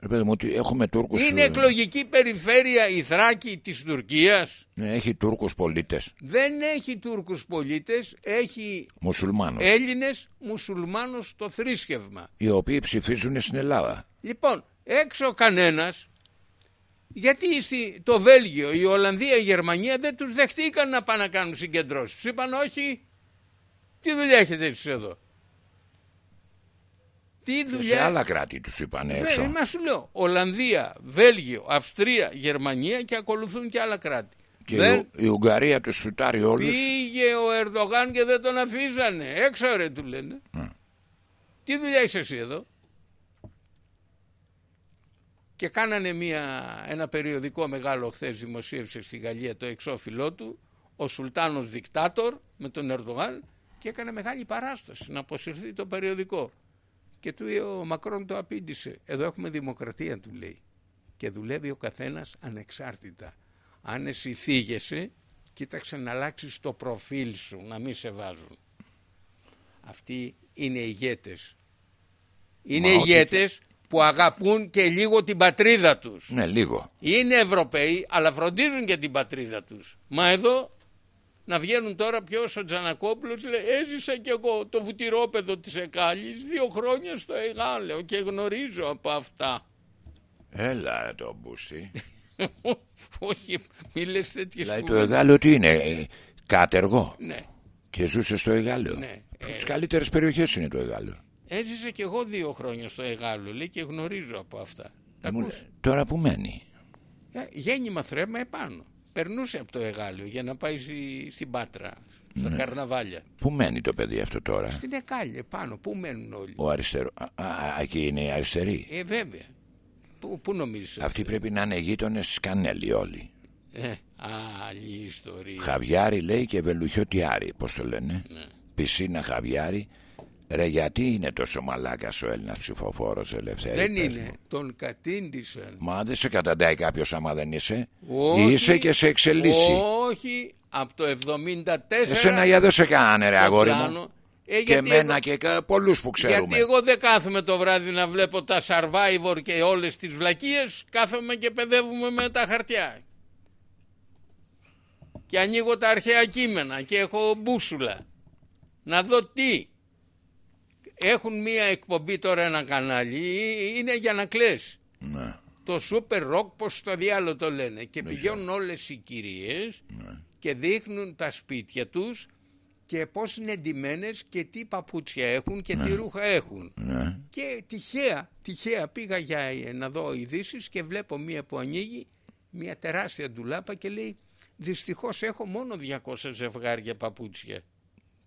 Ρε παιδί μου, ότι έχουμε Τούρκους. Είναι εκλογική περιφέρεια η Θράκη της Τουρκίας. Έχει Τούρκους πολίτες. Δεν έχει Τούρκους πολίτες, έχει Μουσουλμάνους. Έλληνες μουσουλμάνους στο θρήσκευμα. Οι οποίοι ψηφίζουν στην Ελλάδα. Λοιπόν, έξω κανένας, γιατί στη, το Βέλγιο, η Ολλανδία, η Γερμανία δεν τους δεχτήκαν να πάνε να κάνουν συγκεντρώσεις. Τους είπαν όχι, τι δουλειά έχετε εσείς εδώ; Τι Και δουλειά... σε άλλα κράτη τους είπαν έξω. Δεν, μα σου λέω, Ολλανδία, Βέλγιο, Αυστρία, Γερμανία και ακολουθούν και άλλα κράτη. Και Δεν η, η Ουγγαρία τους σουτάρει όλους. πήγε ο Ερντογάν και δεν τον αφήσανε. Έξω ρε του λένε. Ναι. Τι δουλειά είσαι εσύ εδώ; Και κάνανε μια, ένα περιοδικό μεγάλο χθες δημοσίευσε στη Γαλλία το εξώφυλλό του ο Σουλτάνος Δικτάτορ με τον Ερντογάν και έκανε μεγάλη παράσταση να αποσυρθεί το περιοδικό. Και του ο Μακρόν το απήντησε. Εδώ έχουμε δημοκρατία του λέει. Και δουλεύει ο καθένας ανεξάρτητα. Αν εσύ θίγεσαι, κοίταξε να αλλάξεις το προφίλ σου, να μην σε βάζουν. Αυτοί είναι ηγέτες. Είναι Μα ηγέτες που αγαπούν και λίγο την πατρίδα τους. Ναι, λίγο. Είναι Ευρωπαίοι, αλλά φροντίζουν και την πατρίδα τους. Μα εδώ να βγαίνουν τώρα ποιος ο Τζανακόπουλος λέει έζησα κι εγώ το βουτυρόπεδο της Εκάλης δύο χρόνια στο Εγάλεο και γνωρίζω από αυτά. Έλα ρε το μπούστι. Όχι, μη λες τέτοιες δηλαδή το κουβέντες. Εγάλεο τι είναι, ε, κάτεργο; Ναι, Και ζούσε στο Εγάλεο; ναι. Από Ε, τις καλύτερες περιοχές είναι το Εγάλεο. έζησα κι εγώ δύο χρόνια στο Εγάλεο λέει και γνωρίζω από αυτά. Τα Μου ακούς; λέει, Τώρα που μένει. Ε, Γέννημα θρέμα επάνω. Περνούσε από το Εγάλεο για να πάει στη- στην Πάτρα, στα Ναι. καρναβάλια. Πού μένει το παιδί αυτό τώρα; Στην Εκάλη επάνω, πού μένουν όλοι; Ο αριστερό. Α, α, εκεί είναι οι αριστεροί. Ε, βέβαια. Πού, πού νομίζεις ότι- Αυτοί πρέπει να είναι γείτονες Σκανέλη όλοι. Ε, άλλη ιστορία. Χαβιάρι λέει και βελουχιωτιάρι, πώς το λένε. Ναι. Πισίνα Χαβιάρι. Ρε, γιατί είναι τόσο μαλάκας ο Έλληνας ψηφοφόρος ελευθερία. Δεν είναι. Τον κατήντησαν. Μα δεν σε καταντάει κάποιος άμα δεν είσαι; Όχι, είσαι και σε εξελίσσει. Όχι, από το 74. Εσένα για δεν σε κάνανε, ρε το αγόρι πλάνο. μου. Ε, και γιατί εμένα εγώ- και πολλούς που ξέρουμε. Γιατί εγώ δεν κάθομαι το βράδυ να βλέπω τα Survivor και όλες τις βλακίες, κάθομαι και παιδεύουμε με τα χαρτιά. Και ανοίγω τα αρχαία κείμενα και έχω μπούσουλα. Να δω τι. Έχουν μία εκπομπή τώρα ένα κανάλι, είναι για να κλαις. Ναι, Το Super Rock, πως στο διάλογο το λένε. Και πηγαίνουν όλες οι κυρίες ναι. και δείχνουν τα σπίτια τους και πώς είναι ντυμένες και τι παπούτσια έχουν και τι ρούχα έχουν. ναι. Και τυχαία, τυχαία πήγα για ε, να δω ειδήσεις και βλέπω μία που ανοίγει, μία τεράστια ντουλάπα και λέει δυστυχώς έχω μόνο 200 ζευγάρια παπούτσια.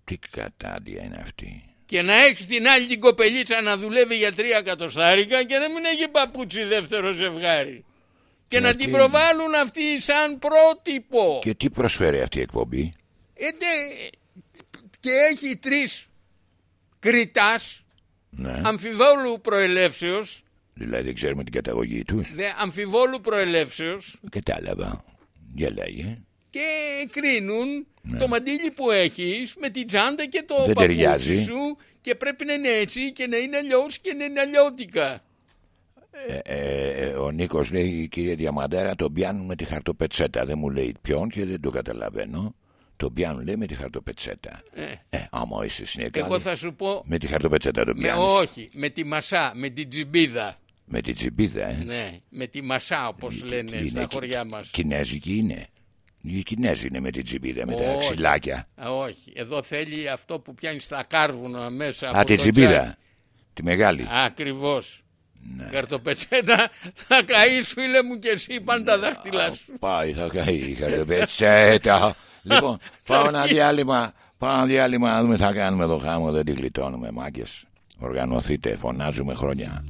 Τι κατάντια είναι αυτή. Και να έχεις την άλλη την κοπελίτσα να δουλεύει για τρία εκατοστάρικα και να μην έχει παπούτσι δεύτερο ζευγάρι. Και να αυτή την είναι. προβάλλουν αυτή σαν πρότυπο. Και τι προσφέρει αυτή η εκπομπή; Ε, ναι, και έχει τρεις κριτάς Ναι. αμφιβόλου προελεύσεως Δηλαδή δεν ξέρουμε την καταγωγή τους. δε, αμφιβόλου προελεύσεως Κατάλαβα. Για λέγε. Και κρίνουν το μαντίλι που έχεις με την τσάντα και το Ναι. Δεν παπούτσι ταιριάζει. σου και πρέπει να είναι έτσι και να είναι αλλιώς και να είναι αλλιώτικα. Ε, ε, ε, ο Νίκος λέει: Κύριε Διαμαντέρα, τον πιάνουν με τη χαρτοπετσέτα. Δεν μου λέει ποιον και δεν το καταλαβαίνω. Τον πιάνουν, λέει, με τη χαρτοπετσέτα. Ε, Ε, άμα είσαι στην εγώ Εκάλη, θα σου πω με τη χαρτοπετσέτα τον με, πιάνεις. όχι, με τη μασά, με την τζιμπίδα. Με τη τσιμπίδα, ε. Ναι, με τη μασά όπως λένε Είναι στα κι- χωριά μας. Κινέζικη είναι. Οι Κινέζοι είναι με την τσιμπίδα, με τα Όχι. ξυλάκια. Α, όχι, εδώ θέλει αυτό που πιάνει στα κάρβουνα μέσα Α, από τη το τσιμπίδα. Τη μεγάλη. Ακριβώς. Ναι. Καρτοπετσέτα θα καείς φίλε μου και εσύ πάνε τα δάχτυλά σου. Πάει, θα καεί η χαρτοπετσέτα. λοιπόν, πάω ένα διάλειμμα. Πάω ένα διάλειμμα να δούμε τι θα κάνουμε εδώ χάμο. Δεν τη γλιτώνουμε, μάγκες. Οργανωθείτε, φωνάζουμε χρόνια.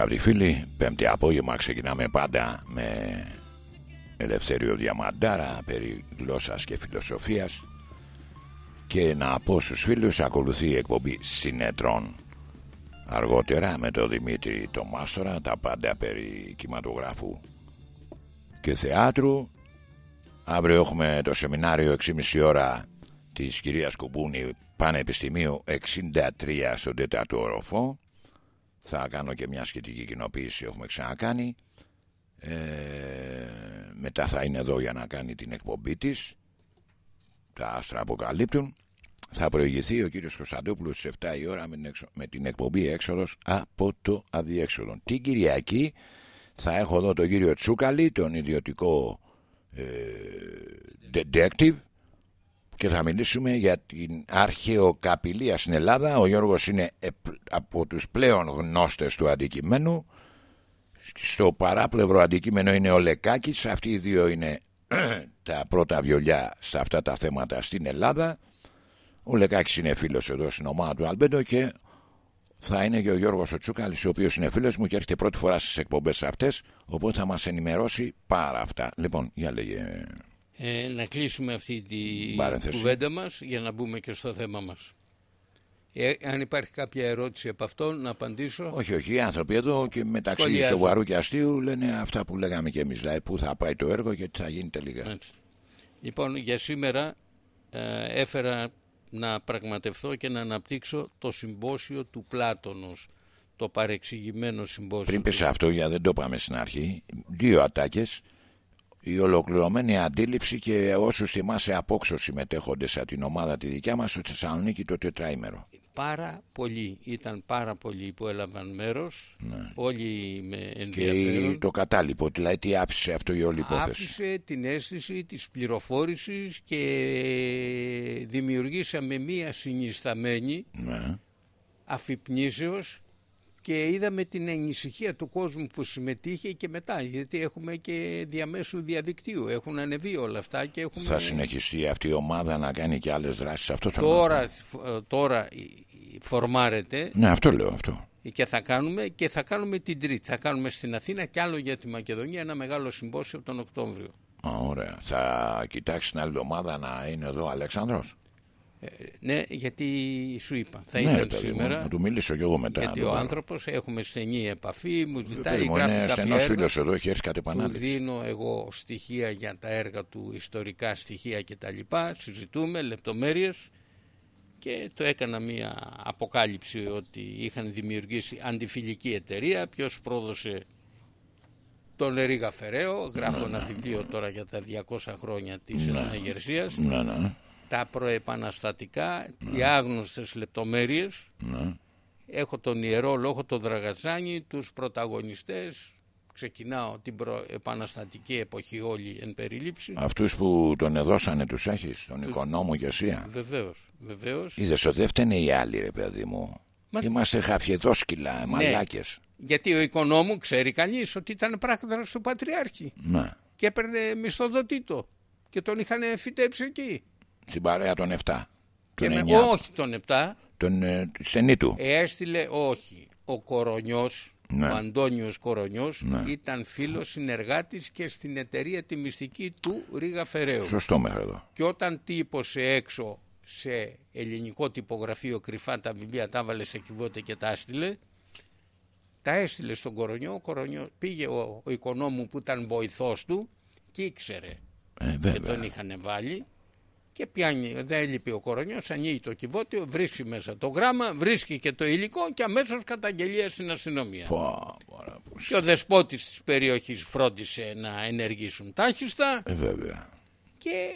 Αγαπητοί φίλοι Πέμπτη απόγευμα ξεκινάμε πάντα με Ελευθέριο Διαμαντάρα περί γλώσσας και φιλοσοφίας. Και να πω στους φίλους ακολουθεί η εκπομπή Συνετρών αργότερα με τον Δημήτρη τον Μάστορα τα πάντα περί κινηματογράφου και θεάτρου. Αύριο έχουμε το σεμινάριο 6.30 ώρα της κυρίας Κουμπούνη Πανεπιστημίου 63 στον τέταρτο όροφο θα κάνω και μια σχετική κοινοποίηση έχουμε ξανακάνει. Ε, μετά θα είναι εδώ για να κάνει την εκπομπή της. Τα άστρα αποκαλύπτουν. Θα προηγηθεί ο κύριος Κωνσταντόπουλος στις 7 η ώρα με την, εξο- με την εκπομπή έξοδος από το αδιέξοδο την Κυριακή θα έχω εδώ τον κύριο Τσούκαλη τον ιδιωτικό ε, detective και θα μιλήσουμε για την αρχαιοκαπηλεία στην Ελλάδα. Ο Γιώργος είναι επ- από τους πλέον γνώστες του αντικειμένου. Στο παράπλευρο αντικείμενο είναι ο Λεκάκης. Αυτοί οι δύο είναι τα πρώτα βιολιά σε αυτά τα θέματα στην Ελλάδα. Ο Λεκάκης είναι φίλος εδώ στην ομάδα του Αλμπέντο και θα είναι και ο Γιώργος ο Τσούκαλης ο οποίος είναι φίλος μου και έρχεται πρώτη φορά στις εκπομπές αυτές οπότε θα μας ενημερώσει πάρα αυτά. Λοιπόν, για λέγε... Ε, να κλείσουμε αυτή τη Παρένθεση. κουβέντα μας για να μπούμε και στο θέμα μας. Ε, αν υπάρχει κάποια ερώτηση από αυτό να απαντήσω. Όχι, όχι. Οι άνθρωποι εδώ και μεταξύ Σχολιάζουν. σοβαρού και αστείου λένε αυτά που λέγαμε και εμείς. Δηλαδή, πού θα πάει το έργο και τι θα γίνει τελικά. Έτσι. Λοιπόν, για σήμερα ε, έφερα να πραγματευτώ και να αναπτύξω το συμπόσιο του Πλάτωνος, το παρεξηγημένο συμπόσιο. Πριν πεις του. αυτό, για δεν το πάμε στην αρχή, δύο ατάκες. Η ολοκληρωμένη αντίληψη και όσους θυμάσαι απόξω συμμετέχοντε από την ομάδα τη δικιά μας στο Θεσσαλονίκη το τετραήμερο. Πάρα πολλοί, ήταν πάρα πολλοί που έλαβαν μέρος, όλοι με Ναι. Και ενδιαφέρον. η- το κατάλοιπο, δηλαδή τι άφησε αυτό η όλη υπόθεση; άφησε την αίσθηση της πληροφόρησης και δημιουργήσαμε μία συνισταμένη Ναι. αφυπνήσεως και είδαμε την ανησυχία του κόσμου που συμμετείχε και μετά γιατί έχουμε και διαμέσου διαδικτύου έχουν ανεβεί όλα αυτά και έχουμε Θα συνεχιστεί αυτή η ομάδα να κάνει και άλλες δράσεις. Αυτό θέλω να τώρα, πω. τώρα φορμάρεται Ναι, αυτό λέω αυτό. και θα κάνουμε και θα κάνουμε την Τρίτη θα κάνουμε στην Αθήνα και άλλο για τη Μακεδονία ένα μεγάλο συμπόσιο από τον Οκτώβριο Α, ωραία. Θα κοιτάξεις την άλλη εβδομάδα να είναι εδώ ο Αλέξανδρος; Ε, ναι, γιατί σου είπα, θα Ναι, ρε ήταν παιδί μου, σήμερα. να του μιλήσω κι εγώ μετά. γιατί να τον ο πάρω. άνθρωπος έχουμε στενή επαφή, μου Παιδί ζητάει μου, γράφει είναι κάποια στενός έργα, φίλος εδώ, έχει έρθει κατ' του επανάληψη. δίνω εγώ στοιχεία για τα έργα του, ιστορικά στοιχεία κτλ. Συζητούμε λεπτομέρειες και το έκανα μία αποκάλυψη ότι είχαν δημιουργήσει αντιφιλική εταιρεία. Ποιος πρόδωσε τον Ρίγα Φεραίο, γράφω ένα βιβλίο τώρα για τα 200 χρόνια της Εθναγερσίας Ναι, ναι, τα προεπαναστατικά, οι άγνωστες λεπτομέρειες. ναι. Έχω τον Ιερό Λόγο, τον Δραγαζάνη, τους πρωταγωνιστές. Ξεκινάω την προεπαναστατική εποχή όλη εν περίληψη. Αυτούς που τον εδώσανε τους έχεις, τον οικονόμο και εσύ. Βεβαίως, βεβαίως. Είδες ότι δεν φταίνε οι άλλοι, ρε παιδί μου. Μα- Είμαστε χαφιεδόσκυλα, μαλάκες. Γιατί ο οικονόμου ξέρει κανείς ότι ήταν πράκτορας του Πατριάρχη Ναι. και έπαιρνε μισθοδοτήτο και τον είχαν φυτέψει εκεί. Στην παρέα των 7. Και Τον με, 9. όχι τον 7, Τον ε, στενή του. έστειλε όχι. Ο Κορονιός, Ναι. ο Αντώνιος Κορονιός ήταν φίλος συνεργάτης και στην εταιρεία τη μυστική του Ρίγα Φεραίου. Σωστό μέχρι εδώ. Και όταν τύπωσε έξω σε ελληνικό τυπογραφείο κρυφά τα βιβλία, τα έβαλε σε κυβότε και τα έστειλε, τα έστειλε στον Κορονιό, ο Κορονιό πήγε ο, ο οικονόμου που ήταν βοηθός του και ήξερε Ε, και βέβαια. τον είχαν βάλει και πιάνει, δεν έλειπε ο κορονιός, ανοίγει το κυβότιο, βρίσκει μέσα το γράμμα, βρίσκει και το υλικό και αμέσως καταγγελία στην αστυνομία. Πω, πω, πω. Και ο δεσπότης της περιοχής φρόντισε να ενεργήσουν τάχιστα Ε, βέβαια. και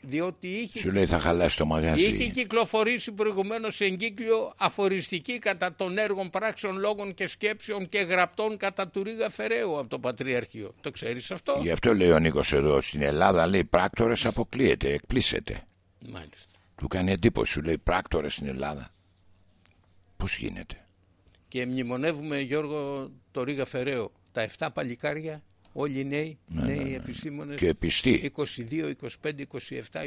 διότι είχε, Σου λέει θα χαλάσει το μαγάζι. είχε κυκλοφορήσει προηγουμένως εγκύκλιο αφοριστική κατά των έργων πράξεων λόγων και σκέψεων και γραπτών κατά του Ρίγα Φεραίου από το Πατριαρχείο. Το ξέρεις αυτό; Γι' αυτό λέει ο Νίκος εδώ στην Ελλάδα λέει πράκτορες αποκλείεται, εκπλήσεται. Μάλιστα. Του κάνει εντύπωση, σου λέει πράκτορες στην Ελλάδα. Πώς γίνεται; Και μνημονεύουμε Γιώργο το Ρίγα Φεραίου. Τα 7 παλικάρια, όλοι οι νέοι, νέοι επιστήμονες, Ναι, Και πιστοί. 22, 25, 27,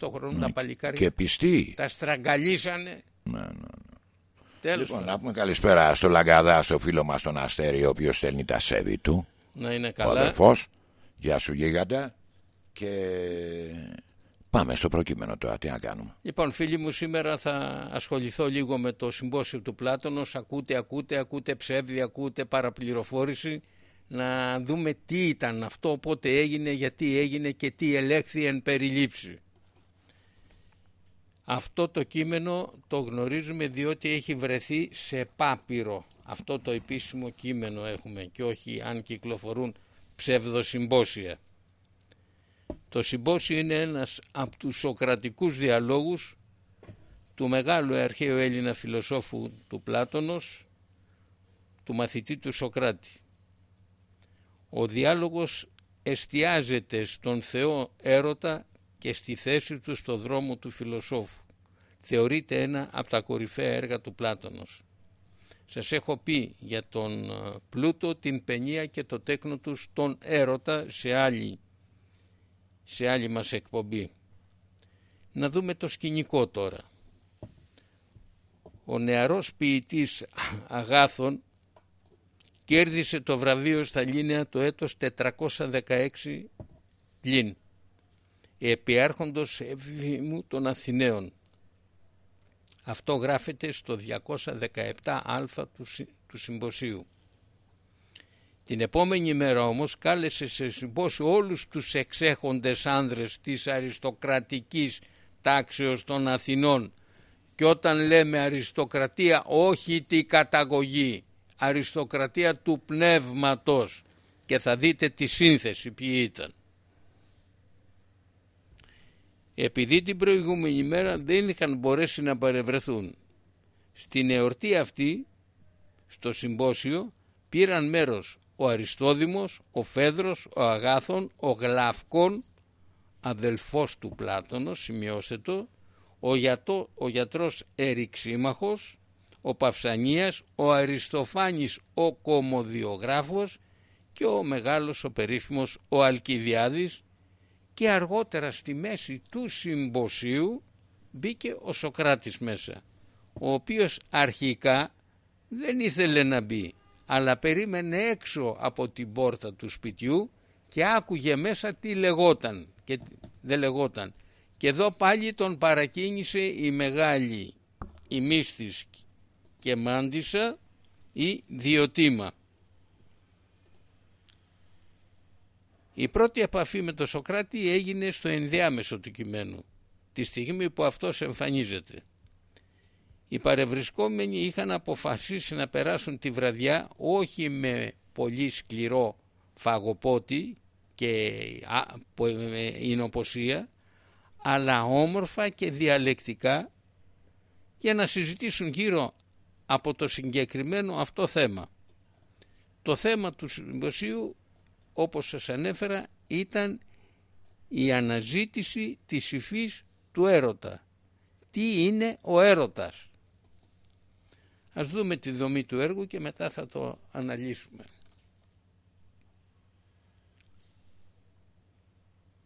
28 χρόνων τα παλικάρια, Και πιστοί. τα στραγγαλίσανε Ναι, ναι. Τέλος Λοιπόν, πάντων. να πούμε καλησπέρα στο Λαγκαδά, στο φίλο μας τον Αστέρι, ο οποίος στέλνει τα σέβη του. Να είναι Ο καλά. αδερφός. Γεια σου γίγαντα. Και πάμε στο προκείμενο τώρα. Τι να κάνουμε. Λοιπόν, φίλοι μου, σήμερα θα ασχοληθώ λίγο με το συμπόσιο του Πλάτωνος. Ακούτε, ακούτε, ακούτε ψεύδι, ακούτε παραπληροφόρηση. Να δούμε τι ήταν αυτό, πότε έγινε, γιατί έγινε και τι ελέγχθη εν περιλήψη. Αυτό το κείμενο το γνωρίζουμε διότι έχει βρεθεί σε πάπυρο. Αυτό το επίσημο κείμενο έχουμε και όχι αν κυκλοφορούν ψευδοσυμπόσια. Το συμπόσιο είναι ένας από τους σοκρατικούς διαλόγους του μεγάλου αρχαίου Έλληνα φιλοσόφου του Πλάτωνος, του μαθητή του Σοκράτη. Ο διάλογος εστιάζεται στον Θεό έρωτα και στη θέση του στο δρόμο του φιλοσόφου. Θεωρείται ένα από τα κορυφαία έργα του Πλάτωνος. Σας έχω πει για τον ε, πλούτο, την παινία και το τέκνο του στον έρωτα σε άλλη, σε άλλη μας εκπομπή. Να δούμε το σκηνικό τώρα. Ο νεαρός ποιητής Αγάθων κέρδισε το βραβείο στα Λίνια το έτος 416 πλην επιάρχοντος εύημου των Αθηναίων. Αυτό γράφεται στο 217α του, συ- του συμποσίου. Την επόμενη μέρα όμως κάλεσε σε συμπόσιο όλους τους εξέχοντες άνδρες της αριστοκρατικής τάξεως των Αθηνών και όταν λέμε αριστοκρατία όχι τη καταγωγή, αριστοκρατία του πνεύματος και θα δείτε τη σύνθεση ποιοι ήταν. Επειδή την προηγούμενη μέρα δεν είχαν μπορέσει να παρευρεθούν. Στην εορτή αυτή, στο συμπόσιο, πήραν μέρος ο Αριστόδημος, ο Φέδρος, ο Αγάθων, ο Γλαυκόν, αδελφός του Πλάτωνος, σημειώστε το, ο, γιατό, ο γιατρός Ερυξήμαχος, ο Παυσανίας, ο Αριστοφάνης ο Κομοδιογράφος και ο μεγάλος ο περίφημος ο Αλκιβιάδης και αργότερα στη μέση του συμποσίου μπήκε ο Σοκράτης μέσα, ο οποίος αρχικά δεν ήθελε να μπει, αλλά περίμενε έξω από την πόρτα του σπιτιού και άκουγε μέσα τι λεγόταν και δεν λεγόταν. Και εδώ πάλι τον παρακίνησε η μεγάλη η μύστης και μάντισα ή διοτήμα. Η πρώτη επαφή με τον Σοκράτη έγινε στο ενδιάμεσο του κειμένου, τη στιγμή που αυτός εμφανίζεται. Οι παρευρισκόμενοι είχαν αποφασίσει να περάσουν τη βραδιά όχι με πολύ σκληρό φαγοπότη και εινοποσία, αλλά όμορφα και διαλεκτικά για να συζητήσουν γύρω από το συγκεκριμένο αυτό θέμα. Το θέμα του συμποσίου όπως σας ανέφερα ήταν η αναζήτηση της υφής του έρωτα. Τι είναι ο έρωτας; Ας δούμε τη δομή του έργου και μετά θα το αναλύσουμε.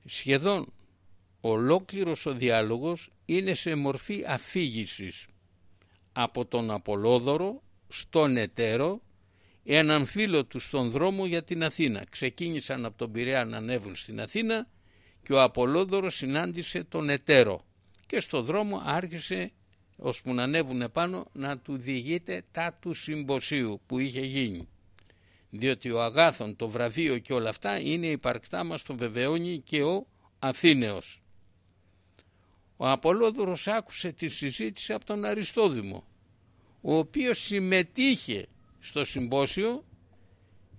Σχεδόν ολόκληρος ο διάλογος είναι σε μορφή αφήγησης από τον Απολόδωρο στον Ετέρο έναν φίλο του στον δρόμο για την Αθήνα. Ξεκίνησαν από τον Πειραιά να ανέβουν στην Αθήνα και ο Απολόδωρος συνάντησε τον Ετέρο και στο δρόμο άρχισε ώσπου να ανέβουν επάνω να του διηγείται τα του συμποσίου που είχε γίνει. Διότι ο Αγάθων, το βραβείο και όλα αυτά είναι υπαρκτά μας τον βεβαιώνει και ο Αθήνεος. Ο Απολόδωρος άκουσε τη συζήτηση από τον Αριστόδημο, ο οποίος συμμετείχε στο συμπόσιο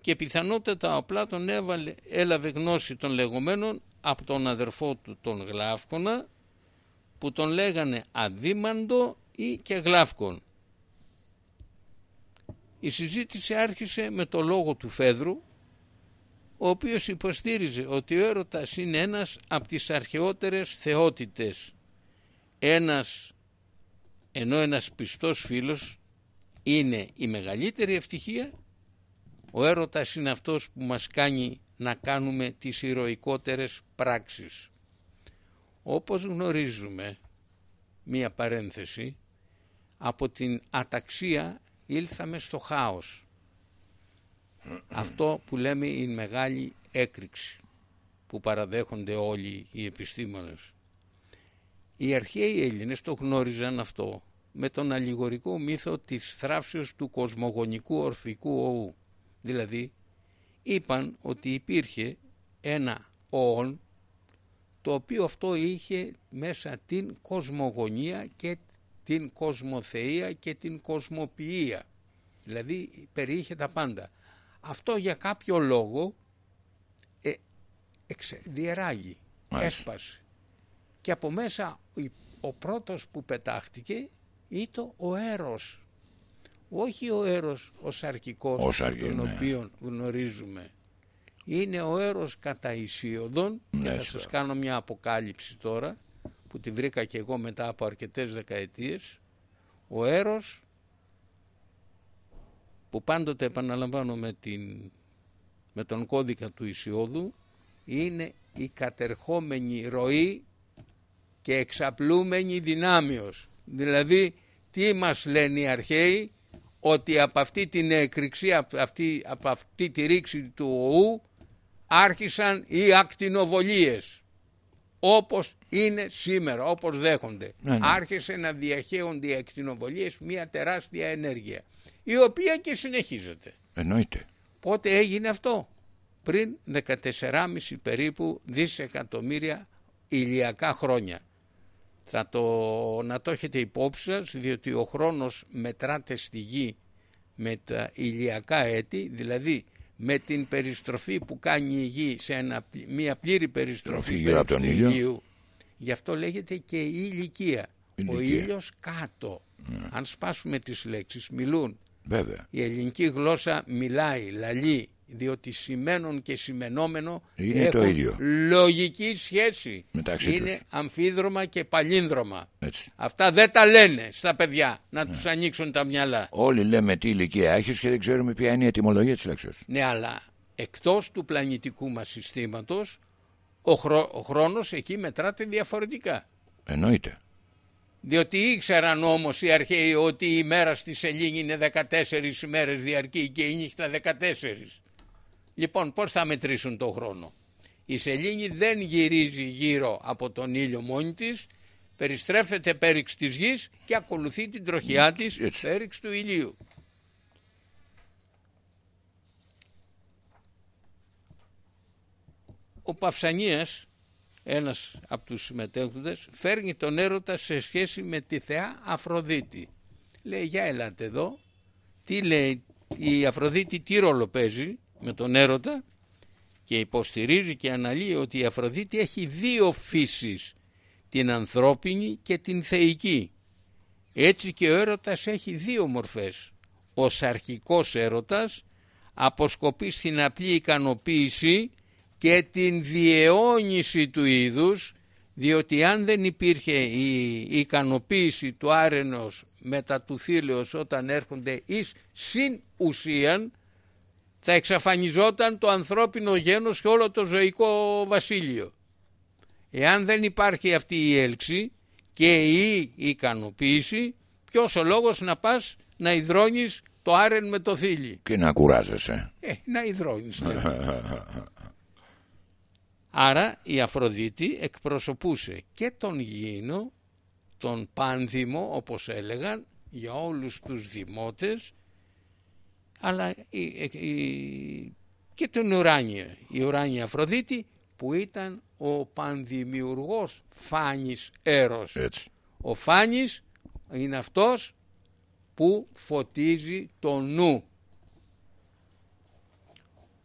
και πιθανότατα ο Πλάτων έβαλε, έλαβε γνώση των λεγόμενων από τον αδερφό του τον Γλάφκονα που τον λέγανε Αδίμαντο ή και Γλάφκον. Η συζήτηση άρχισε με το λόγο του Φέδρου ο οποίος υποστήριζε ότι ο έρωτας είναι ένας από τις αρχαιότερες θεότητες. Ένας, ενώ ένας πιστός φίλος είναι η μεγαλύτερη ευτυχία, ο έρωτας είναι αυτός που μας κάνει να κάνουμε τις ηρωικότερες πράξεις. Όπως γνωρίζουμε, μία παρένθεση, από την αταξία ήλθαμε στο χάος. Αυτό που λέμε η μεγάλη έκρηξη που παραδέχονται όλοι οι επιστήμονες. Οι αρχαίοι Έλληνες το γνώριζαν αυτό με τον αλληγορικό μύθο της θράψεως του κοσμογονικού ορφικού οού. Δηλαδή είπαν ότι υπήρχε ένα όον το οποίο αυτό είχε μέσα την κοσμογονία και την κοσμοθεία και την κοσμοποιία. Δηλαδή περιείχε τα πάντα. Αυτό για κάποιο λόγο ε, εξε, διεράγει, Μάλιστα. έσπασε. Και από μέσα η- ο πρώτος που πετάχτηκε ήταν ο Έρος. Όχι ο Έρος ο σαρκικός Ο σαρκι- τον ναι. οποίο γνωρίζουμε. Είναι ο Έρος κατά Ισίωδον και Ναι, θα σωστά. σας κάνω μια αποκάλυψη τώρα που τη βρήκα και εγώ μετά από αρκετές δεκαετίες. Ο Έρος που πάντοτε επαναλαμβάνω με, την, με τον κώδικα του Ισιώδου είναι η κατερχόμενη ροή και εξαπλούμενη δυνάμειος. Δηλαδή τι μας λένε οι αρχαίοι ότι από αυτή την έκρηξη, από αυτή, από αυτή τη ρήξη του οού άρχισαν οι ακτινοβολίες όπως είναι σήμερα, όπως δέχονται. Ναι, ναι. Άρχισε να διαχέονται οι ακτινοβολίες μια τεράστια ενέργεια η οποία και συνεχίζεται. Εννοείται. Πότε έγινε αυτό; Πριν 14,5 περίπου δισεκατομμύρια ηλιακά χρόνια. Θα το, να το έχετε υπόψη σας, διότι ο χρόνος μετράται στη γη με τα ηλιακά έτη, δηλαδή με την περιστροφή που κάνει η γη σε ένα, μια πλήρη περιστροφή Στροφή γύρω από τον περί του ήλιο. ηλίου. Γι' αυτό λέγεται και η ηλικία. Ο Ηλικία. Ναι. ήλιος κάτω. Αν σπάσουμε τις λέξεις μιλούν Βέβαια. η ελληνική γλώσσα μιλάει, λαλεί, διότι σημαίνον και σημενόμενο Είναι έχουν το ίδιο. λογική σχέση. Μεταξύ Είναι τους. αμφίδρομα και παλίνδρομα. Έτσι. Αυτά δεν τα λένε στα παιδιά, να Ναι. τους ανοίξουν τα μυαλά. Όλοι λέμε τι ηλικία έχεις και δεν ξέρουμε ποια είναι η ετοιμολογία της λέξης. Ναι, αλλά εκτός του πλανητικού μας συστήματος, ο, χρό- ο χρόνος εκεί μετράται διαφορετικά. Εννοείται. Διότι ήξεραν όμως οι αρχαίοι ότι η μέρα στη σελήνη είναι 14 ημέρες διαρκεί και η νύχτα 14. Λοιπόν πώς θα μετρήσουν τον χρόνο; Η σελήνη δεν γυρίζει γύρω από τον ήλιο μόνη της, περιστρέφεται πέριξ της γης και ακολουθεί την τροχιά της Έτσι. πέριξ του ηλίου. Ο Παυσανίας, ένας από τους συμμετέχοντες, φέρνει τον έρωτα σε σχέση με τη θεά Αφροδίτη. Λέει, για ελάτε εδώ. Τι λέει, η Αφροδίτη τι ρόλο παίζει; Με τον έρωτα και υποστηρίζει και αναλύει ότι η Αφροδίτη έχει δύο φύσεις, την ανθρώπινη και την θεϊκή. Έτσι και ο έρωτας έχει δύο μορφές. Ο σαρκικός έρωτας αποσκοπεί στην απλή ικανοποίηση και την διαιώνιση του είδους διότι αν δεν υπήρχε η ικανοποίηση του άρενος μετά του θήλεως όταν έρχονται εις συν ουσίαν θα εξαφανιζόταν το ανθρώπινο γένος και όλο το ζωικό βασίλειο. Εάν δεν υπάρχει αυτή η έλξη και η ικανοποίηση, ποιος ο λόγος να πας να υδρώνεις το άρεν με το θήλι. Και να κουράζεσαι. Ε, να υδρώνεις. ναι. Άρα η Αφροδίτη εκπροσωπούσε και τον γήινο, τον πάνδημο όπως έλεγαν για όλους τους δημότες αλλά η- η- και τον ουράνιο, η ουράνια Αφροδίτη που ήταν ο πανδημιουργός Φάνης Έρος. Έτσι. Ο Φάνης είναι αυτός που φωτίζει το νου.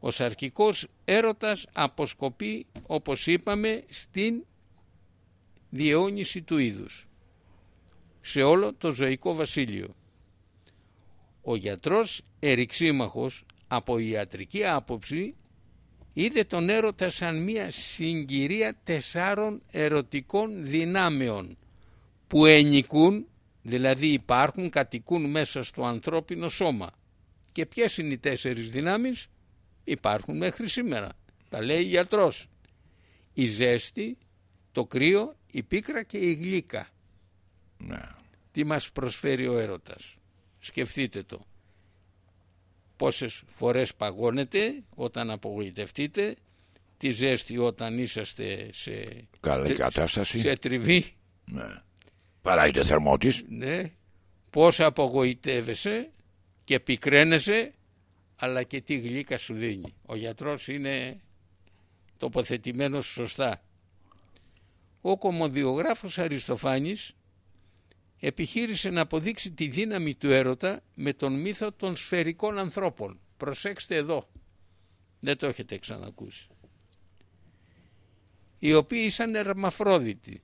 Ο σαρκικός έρωτας αποσκοπεί, όπως είπαμε, στην διαιώνιση του είδους σε όλο το ζωικό βασίλειο. Ο γιατρός ερηξίμαχος από ιατρική άποψη είδε τον έρωτα σαν μια συγκυρία τεσσάρων ερωτικών δυνάμεων που ενικούν, δηλαδή υπάρχουν, κατοικούν μέσα στο ανθρώπινο σώμα. Και ποιες είναι οι τέσσερις δυνάμεις; Υπάρχουν μέχρι σήμερα. Τα λέει ο γιατρός. Η ζέστη, το κρύο, η πίκρα και η γλύκα. Ναι. τι μας προσφέρει ο έρωτας; Σκεφτείτε το. Πόσες φορές παγώνετε όταν απογοητευτείτε, τη ζέστη όταν είσαστε σε, Καλή κατάσταση. σε τριβή, Ναι. Παράγεται θερμότης. ναι, πώς απογοητεύεσαι και πικραίνεσαι, αλλά και τι γλύκα σου δίνει. Ο γιατρός είναι τοποθετημένος σωστά. Ο κομμωδιογράφος Αριστοφάνης επιχείρησε να αποδείξει τη δύναμη του έρωτα με τον μύθο των σφαιρικών ανθρώπων. Προσέξτε εδώ, δεν το έχετε ξανακούσει. Οι οποίοι ήσαν ερμαφρόδιτοι.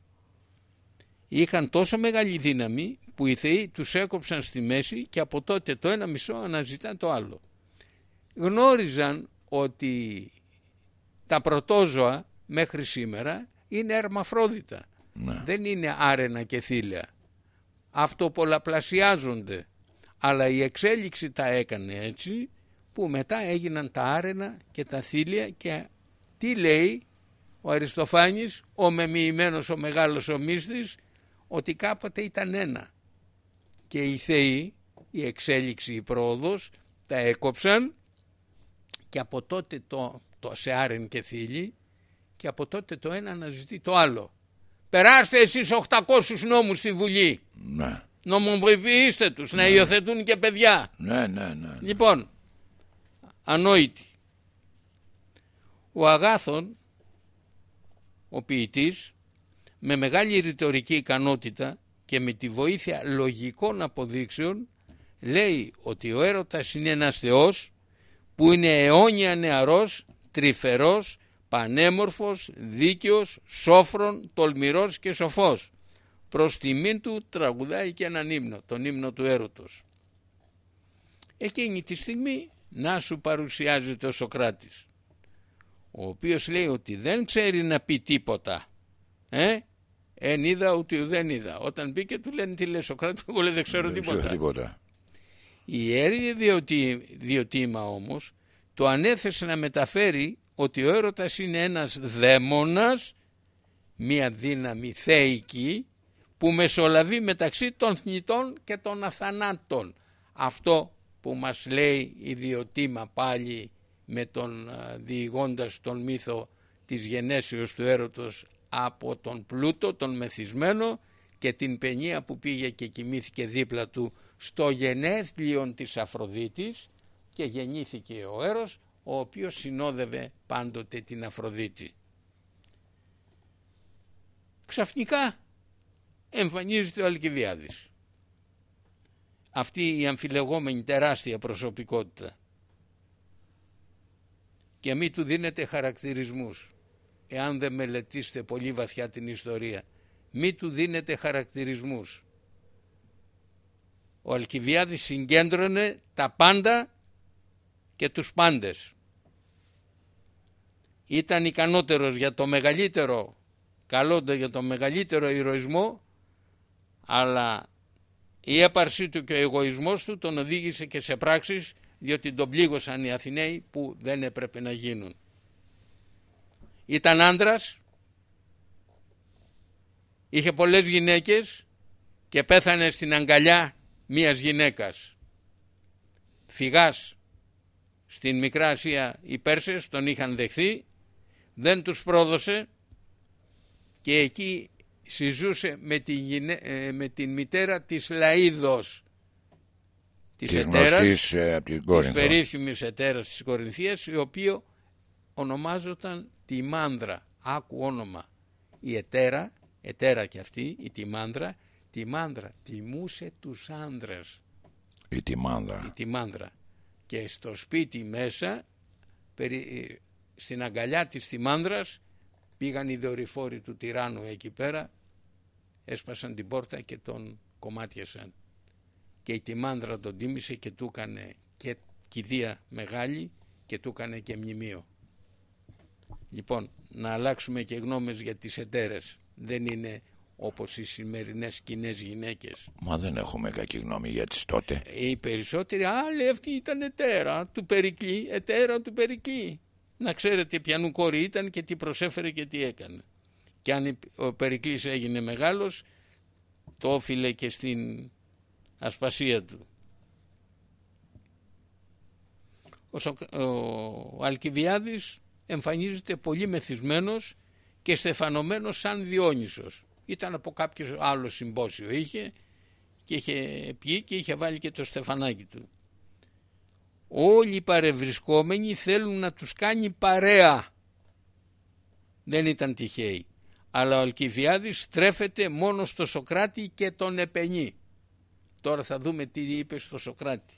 Είχαν τόσο μεγάλη δύναμη που οι θεοί τους έκοψαν στη μέση και από τότε το ένα μισό αναζητά το άλλο. Γνώριζαν ότι τα πρωτόζωα μέχρι σήμερα είναι ερμαφρόδιτα. Ναι. Δεν είναι άρενα και θήλαια. Αυτοπολαπλασιάζονται. Αλλά η εξέλιξη τα έκανε έτσι που μετά έγιναν τα άρενα και τα θήλαια και τι λέει ο Αριστοφάνης, ο μεμοιημένος ο μεγάλος ο μύστης, ότι κάποτε ήταν ένα. Και οι θεοί, η εξέλιξη, η πρόοδος, τα έκοψαν και από τότε το, το σε άρεν και θήλη και από τότε το ένα αναζητεί το άλλο. Περάστε εσείς 800 νόμους στη Βουλή. Ναι. Νομοποιήστε τους να υιοθετούν και παιδιά. Ναι, ναι, ναι. Λοιπόν, ανόητη. Ο Αγάθων, ο ποιητής, με μεγάλη ρητορική ικανότητα και με τη βοήθεια λογικών αποδείξεων, λέει ότι ο έρωτας είναι ένας θεός που είναι αιώνια νεαρός, τρυφερός, πανέμορφος, δίκαιος, σόφρον, τολμηρός και σοφός. Προς τιμήν του τραγουδάει και έναν ύμνο, τον ύμνο του έρωτος. Εκείνη τη στιγμή να σου παρουσιάζεται ο Σοκράτης ο οποίος λέει ότι δεν ξέρει να πει τίποτα ε, εν είδα ούτε δεν είδα όταν μπήκε του λένε τι λέει Σοκράτη εγώ λέει δεν ξέρω Δεν τίποτα ξέρω τίποτα. η ιερή διοτή, διοτήμα όμως το ανέθεσε να μεταφέρει ότι ο έρωτας είναι ένας δαίμονας μία δύναμη θέικη που μεσολαβεί μεταξύ των θνητών και των αθανάτων. Αυτό που μας λέει η διοτήμα πάλι με τον α, διηγώντας τον μύθο της γενέσεως του έρωτος από τον πλούτο, τον μεθυσμένο και την παινία που πήγε και κοιμήθηκε δίπλα του στο γενέθλιον της Αφροδίτης και γεννήθηκε ο Έρος ο οποίος συνόδευε πάντοτε την Αφροδίτη. Ξαφνικά εμφανίζεται ο Αλκιβιάδης. Αυτή η αμφιλεγόμενη τεράστια προσωπικότητα και μη του δίνετε χαρακτηρισμούς εάν δεν μελετήσετε πολύ βαθιά την ιστορία μη του δίνετε χαρακτηρισμούς ο Αλκιβιάδης συγκέντρωνε τα πάντα και τους πάντες ήταν ικανότερος για το μεγαλύτερο καλόντα για το μεγαλύτερο ηρωισμό αλλά η έπαρσή του και ο εγωισμός του τον οδήγησε και σε πράξεις διότι τον πλήγωσαν οι Αθηναίοι που δεν έπρεπε να γίνουν. Ήταν άντρας, είχε πολλές γυναίκες και πέθανε στην αγκαλιά μίας γυναίκας. Φυγάς στην Μικρά Ασία οι Πέρσες τον είχαν δεχθεί, δεν τους πρόδωσε και εκεί συζούσε με, τη γυναί- ε, με την μητέρα της Λαΐδος. Της Της ετέρας, γνωστής ε, από την της Κόρινθο. περίφημης ετέρας της Κορινθίας η οποία ονομάζονταν Τιμάνδρα. Άκου όνομα. Η ετέρα ετέρα και αυτή η Τιμάνδρα Τιμάνδρα τιμούσε τους άνδρες. Η Τιμάνδα. η Τιμάνδρα. Και στο σπίτι μέσα περί, στην αγκαλιά της Τιμάνδρας πήγαν οι δορυφόροι του τυράννου εκεί πέρα έσπασαν την πόρτα και τον κομμάτιασαν και η Τιμάνδρα τον τίμησε και του έκανε και κηδεία μεγάλη και του έκανε και μνημείο. Λοιπόν, να αλλάξουμε και γνώμες για τις εταίρες. Δεν είναι όπως οι σημερινές κοινές γυναίκες. Μα δεν έχουμε κακή γνώμη για τις τότε. Οι περισσότεροι, άλλοι αυτή ήταν εταίρα του Περικλή, εταίρα του Περικλή. Να ξέρετε ποιανού κόρη ήταν και τι προσέφερε και τι έκανε. Και αν ο Περικλής έγινε μεγάλος, το όφιλε και στην ασπασία του. Ο, Σοκ- ο Αλκιβιάδης εμφανίζεται πολύ μεθυσμένος και στεφανωμένος σαν Διόνυσος. Ήταν από κάποιο άλλο συμπόσιο είχε και είχε πιει και είχε βάλει και το στεφανάκι του. Όλοι οι παρευρισκόμενοι θέλουν να τους κάνει παρέα. Δεν ήταν τυχαίοι. Αλλά ο Αλκιβιάδης στρέφεται μόνο στο Σοκράτη και τον επενεί. Τώρα θα δούμε τι είπε στο Σοκράτη.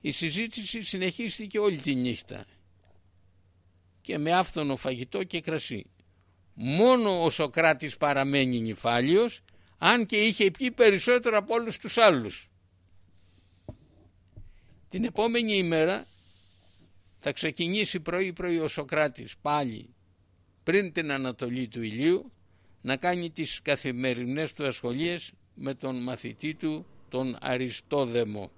Η συζήτηση συνεχίστηκε όλη τη νύχτα και με άφθονο φαγητό και κρασί. Μόνο ο Σοκράτης παραμένει νυφάλιος, αν και είχε πιει περισσότερο από όλους τους άλλους. Την επόμενη ημέρα θα ξεκινήσει πρωί πρωί ο Σοκράτης πάλι πριν την ανατολή του ηλίου να κάνει τις καθημερινές του ασχολίες με τον μαθητή του τον Αριστόδεμο.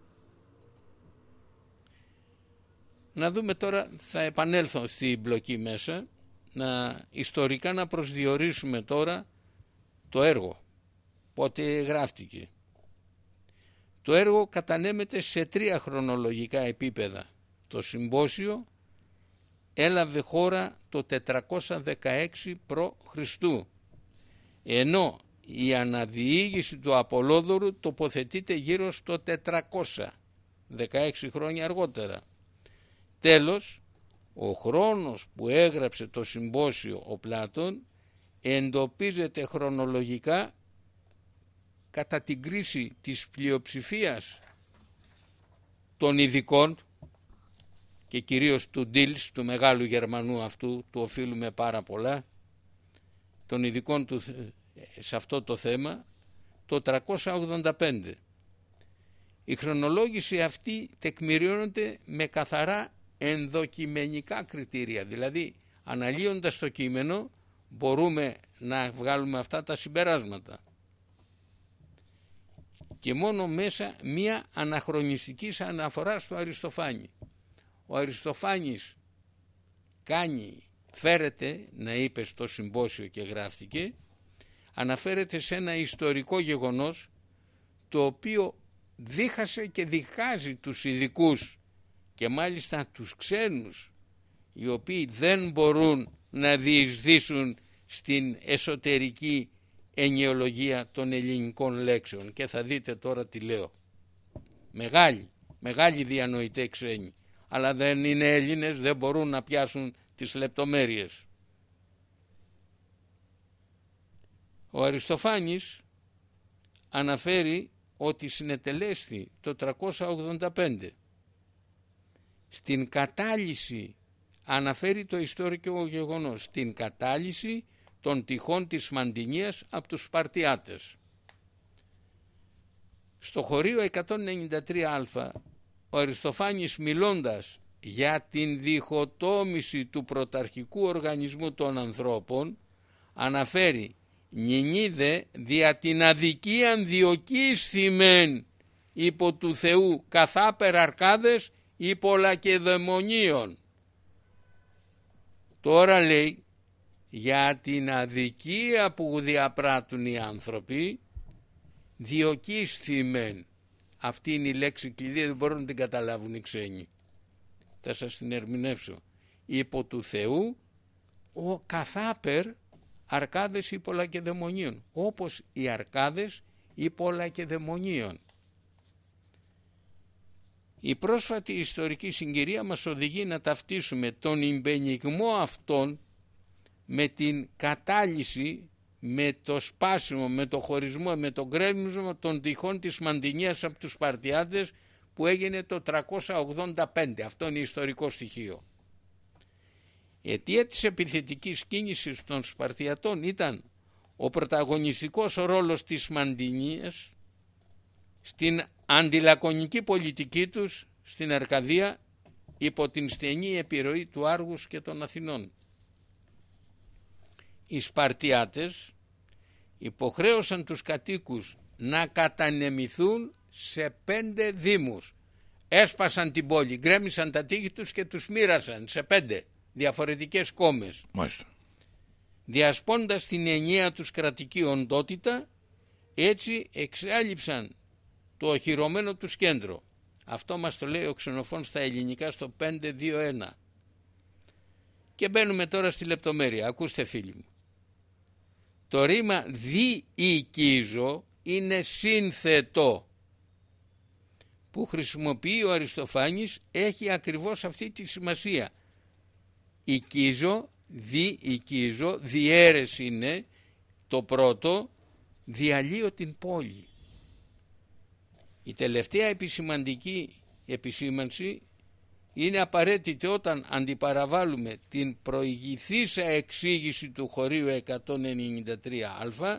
Να δούμε τώρα, θα επανέλθω στην μπλοκή μέσα, να ιστορικά να προσδιορίσουμε τώρα το έργο, πότε γράφτηκε. Το έργο κατανέμεται σε τρία χρονολογικά επίπεδα. Το συμπόσιο έλαβε χώρα το 416 π.Χ. ενώ η αναδιήγηση του Απολόδωρου τοποθετείται γύρω στο 400, 16 χρόνια αργότερα. Τέλος, ο χρόνος που έγραψε το συμπόσιο ο Πλάτων εντοπίζεται χρονολογικά κατά την κρίση της πλειοψηφίας των ειδικών και κυρίως του Ντίλς, του μεγάλου Γερμανού αυτού, του οφείλουμε πάρα πολλά, των ειδικών του σε αυτό το θέμα, το 385. Η χρονολόγηση αυτή τεκμηριώνεται με καθαρά ενδοκειμενικά κριτήρια, δηλαδή αναλύοντας το κείμενο μπορούμε να βγάλουμε αυτά τα συμπεράσματα. Και μόνο μέσα μία αναχρονιστικής αναφοράς στο Αριστοφάνη. Ο Αριστοφάνης κάνει, φέρεται, να είπε στο συμπόσιο και γράφτηκε, αναφέρεται σε ένα ιστορικό γεγονός το οποίο δίχασε και διχάζει τους ειδικούς και μάλιστα τους ξένους οι οποίοι δεν μπορούν να διεισδύσουν στην εσωτερική ενιολογία των ελληνικών λέξεων και θα δείτε τώρα τι λέω. Μεγάλοι, μεγάλοι διανοητές ξένοι αλλά δεν είναι Έλληνες, δεν μπορούν να πιάσουν τις λεπτομέρειες. Ο Αριστοφάνης αναφέρει ότι συνετελέσθη το 385. Στην κατάλυση αναφέρει το ιστορικό γεγονός, στην κατάλυση των τυχών της Μαντινίας από τους Σπαρτιάτες. Στο χωρίο 193α ο Αριστοφάνης μιλώντας για την διχοτόμηση του πρωταρχικού οργανισμού των ανθρώπων αναφέρει «Νινίδε δια την αδικίαν διοκίσθημεν υπό του Θεού καθάπερ αρκάδες υπολακεδαιμονίων». Τώρα λέει για την αδικία που διαπράττουν οι άνθρωποι διοκίσθημεν αυτή είναι η λέξη κλειδί, δεν μπορούν να την καταλάβουν οι ξένοι. Θα σας την ερμηνεύσω. Υπό του Θεού ο καθάπερ αρκάδες ύπολα και δαιμονίων. Όπως οι αρκάδες ύπολα και δαιμονίων. Η πρόσφατη ιστορική συγκυρία μας οδηγεί να ταυτίσουμε τον ιμπενιγμό αυτών με την κατάλυση με το σπάσιμο, με το χωρισμό, με το γκρέμισμα των τυχών της Μαντινίας από τους Σπαρτιάτες που έγινε το 385. Αυτό είναι ιστορικό στοιχείο. Η αιτία της επιθετικής κίνησης των Σπαρτιατών ήταν ο πρωταγωνιστικός ρόλος της Μαντινίας στην αντιλακωνική πολιτική τους στην Αρκαδία υπό την στενή επιρροή του Άργους και των Αθηνών οι Σπαρτιάτες υποχρέωσαν τους κατοίκους να κατανεμηθούν σε πέντε δήμους. Έσπασαν την πόλη, γκρέμισαν τα τείχη τους και τους μοίρασαν σε πέντε διαφορετικές κόμες. Μάλιστα. Διασπώντας την ενιαία τους κρατική οντότητα Έτσι εξάλληψαν το οχυρωμένο τους κέντρο. Αυτό μας το λέει ο ξενοφών στα ελληνικά στο 521. Και μπαίνουμε τώρα στη λεπτομέρεια. Ακούστε φίλοι μου. Το ρήμα διοικίζω είναι σύνθετο που χρησιμοποιεί ο Αριστοφάνης έχει ακριβώς αυτή τη σημασία. Οικίζω, διοικίζω, διέρες είναι το πρώτο, διαλύω την πόλη. Η τελευταία επισημαντική επισήμανση είναι απαραίτητη όταν αντιπαραβάλλουμε την προηγηθήσα εξήγηση του χωρίου 193α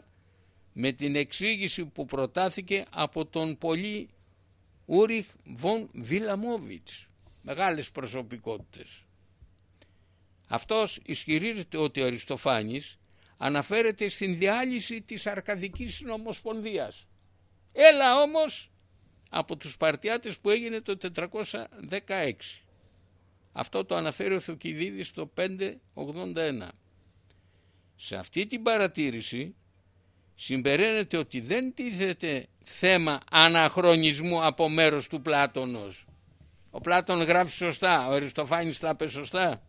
με την εξήγηση που προτάθηκε από τον πολύ Ούριχ Βον Βιλαμόβιτς, μεγάλες προσωπικότητες. Αυτός ισχυρίζεται ότι ο Αριστοφάνης αναφέρεται στην διάλυση της Αρκαδικής Νομοσπονδίας. Έλα όμως από τους Παρτιάτες που έγινε το 416. Αυτό το αναφέρει ο Θουκυδίδης στο 581. Σε αυτή την παρατήρηση συμπεραίνεται ότι δεν τίθεται θέμα αναχρονισμού από μέρος του Πλάτωνος. Ο Πλάτων γράφει σωστά, ο Αριστοφάνης τα είπε σωστά.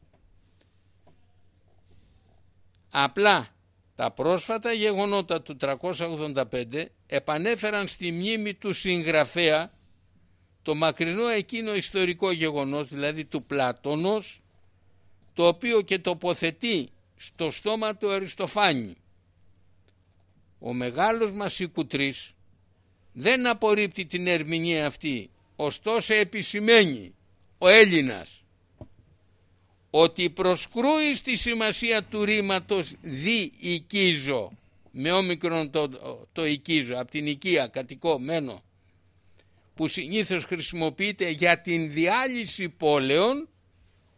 Απλά τα πρόσφατα γεγονότα του 385 επανέφεραν στη μνήμη του συγγραφέα το μακρινό εκείνο ιστορικό γεγονός, δηλαδή του Πλάτωνος, το οποίο και τοποθετεί στο στόμα του Αριστοφάνη. Ο μεγάλος μας Οικουτρής δεν απορρίπτει την ερμηνεία αυτή, ωστόσο επισημαίνει ο Έλληνας ότι προσκρούει στη σημασία του ρήματος οικίζω με όμικρον το, το οικίζω από την οικία κατοικό μένω που συνήθως χρησιμοποιείται για την διάλυση πόλεων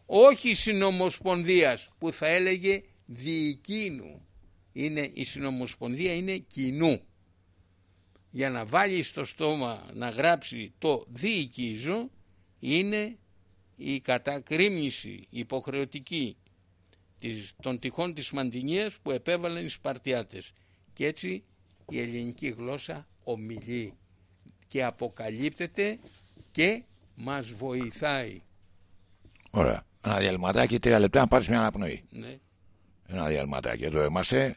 όχι συνομοσπονδίας που θα έλεγε διοικήνου. Είναι η συνομοσπονδία είναι κοινού. Για να βάλει στο στόμα να γράψει το διοικίζω είναι η κατακρίμνηση υποχρεωτική των τυχών της Μαντινίας που επέβαλαν οι Σπαρτιάτες. Και έτσι η ελληνική γλώσσα ομιλεί και αποκαλύπτεται και μας βοηθάει. Ωραία. Ένα διαλυματάκι, τρία λεπτά να πάρεις μια αναπνοή. Ναι. Ένα διαλυματάκι. Εδώ είμαστε.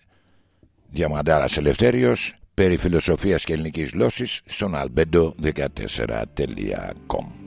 Διαμαντάρας Ελευθέριος περί φιλοσοφίας και ελληνικής γλώσσης στον albedo14.com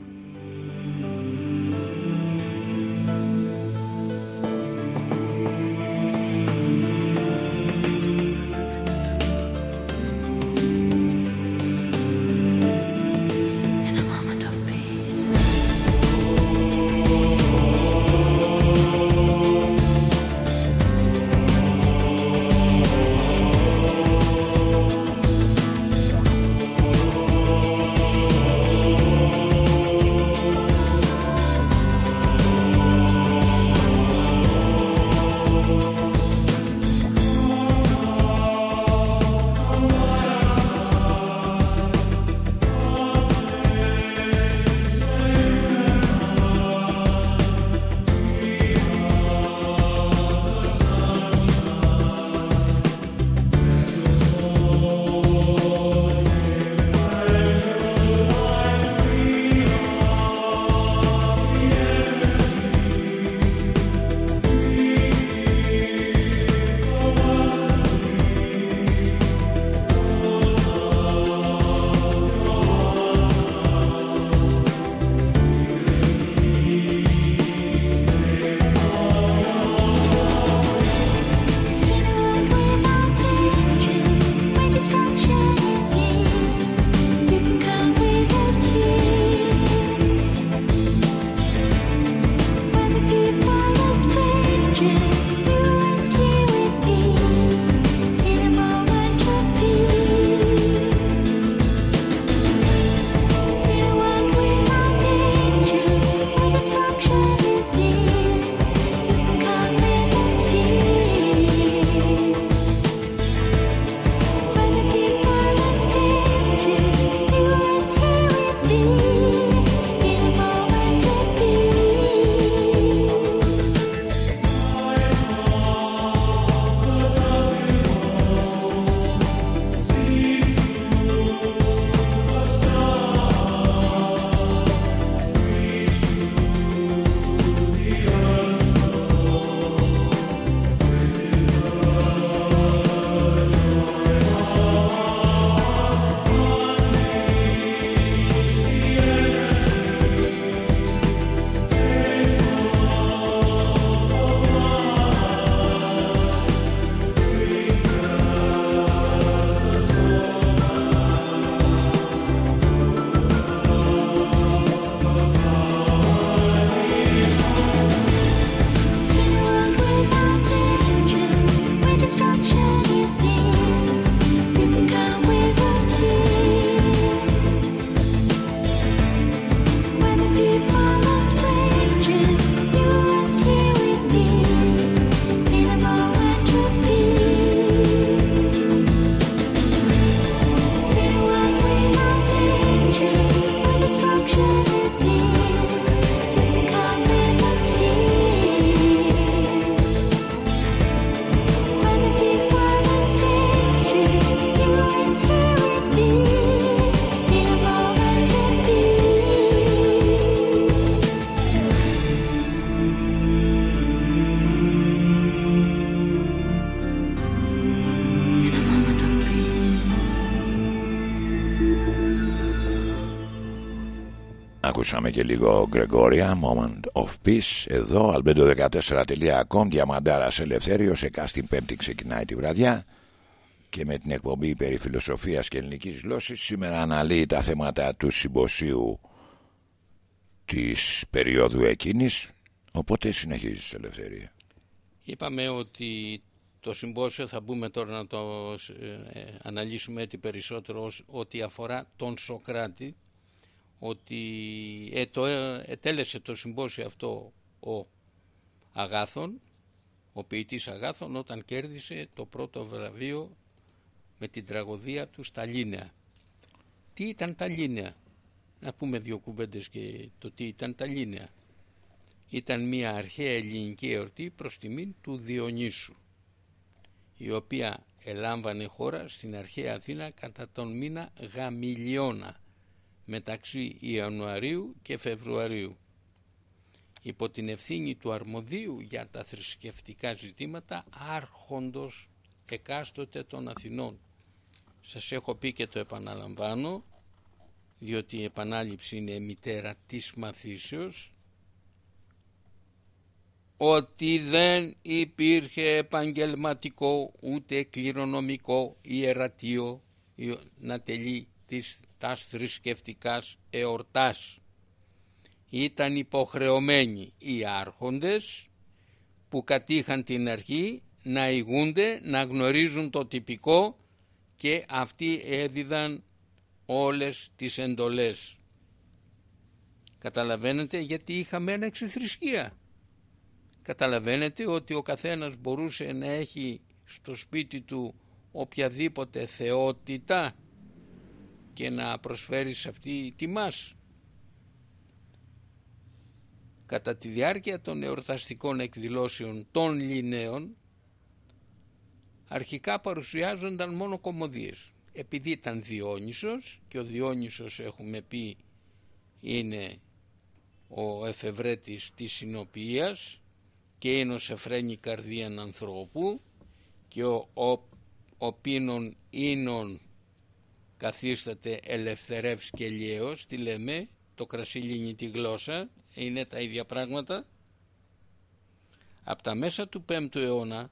λίγο Γκρεγόρια, Moment of Peace. Εδώ, albedo14.com, Διαμαντάρας Ελευθέριος, εκάστην πέμπτη ξεκινάει τη βραδιά και με την εκπομπή περί φιλοσοφίας και ελληνικής γλώσσης σήμερα αναλύει τα θέματα του συμποσίου της περίοδου εκείνης οπότε συνεχίζεις Ελευθερία Είπαμε ότι το συμπόσιο θα μπούμε τώρα να το ε, αναλύσουμε έτσι περισσότερο ως ό,τι αφορά τον Σοκράτη ότι ε, το, ε, ετέλεσε το συμπόσιο αυτό ο Αγάθων ο ποιητής Αγάθων όταν κέρδισε το πρώτο βραβείο με την τραγωδία του στα Λίνεα. Τι ήταν τα Λίνεα; Να πούμε δύο κουβέντες και το τι ήταν τα Λίνεα. Ήταν μια αρχαία ελληνική εορτή προς τιμήν του Διονύσου η οποία ελάμβανε χώρα στην αρχαία Αθήνα κατά τον μήνα Γαμιλιώνα μεταξύ Ιανουαρίου και Φεβρουαρίου υπό την ευθύνη του αρμοδίου για τα θρησκευτικά ζητήματα άρχοντος εκάστοτε των Αθηνών. Σας έχω πει και το επαναλαμβάνω διότι η επανάληψη είναι μητέρα της μαθήσεως ότι δεν υπήρχε επαγγελματικό ούτε κληρονομικό ιερατείο να τελεί τις τας θρησκευτικάς εορτάς. Ήταν υποχρεωμένοι οι άρχοντες που κατήχαν την αρχή να ηγούνται, να γνωρίζουν το τυπικό και αυτοί έδιδαν όλες τις εντολές. Καταλαβαίνετε γιατί είχαμε ένα εξηθρησκεία. Καταλαβαίνετε ότι ο καθένας μπορούσε να έχει στο σπίτι του οποιαδήποτε θεότητα; Και να προσφέρεις σε αυτή τιμάς. Κατά τη διάρκεια των εορταστικών εκδηλώσεων των Λινέων αρχικά παρουσιάζονταν μόνο κομμωδίες. Επειδή ήταν Διόνυσος και ο Διόνυσος έχουμε πει είναι ο εφευρέτης της συνοποιίας και είναι ο σεφραίνει καρδίαν ανθρώπου και ο, ο, ο πίνων ίνων καθίσταται ελευθερεύς και λιέος, τι λέμε, το κρασί λύνει τη γλώσσα, είναι τα ίδια πράγματα. Από τα μέσα του 5ου αιώνα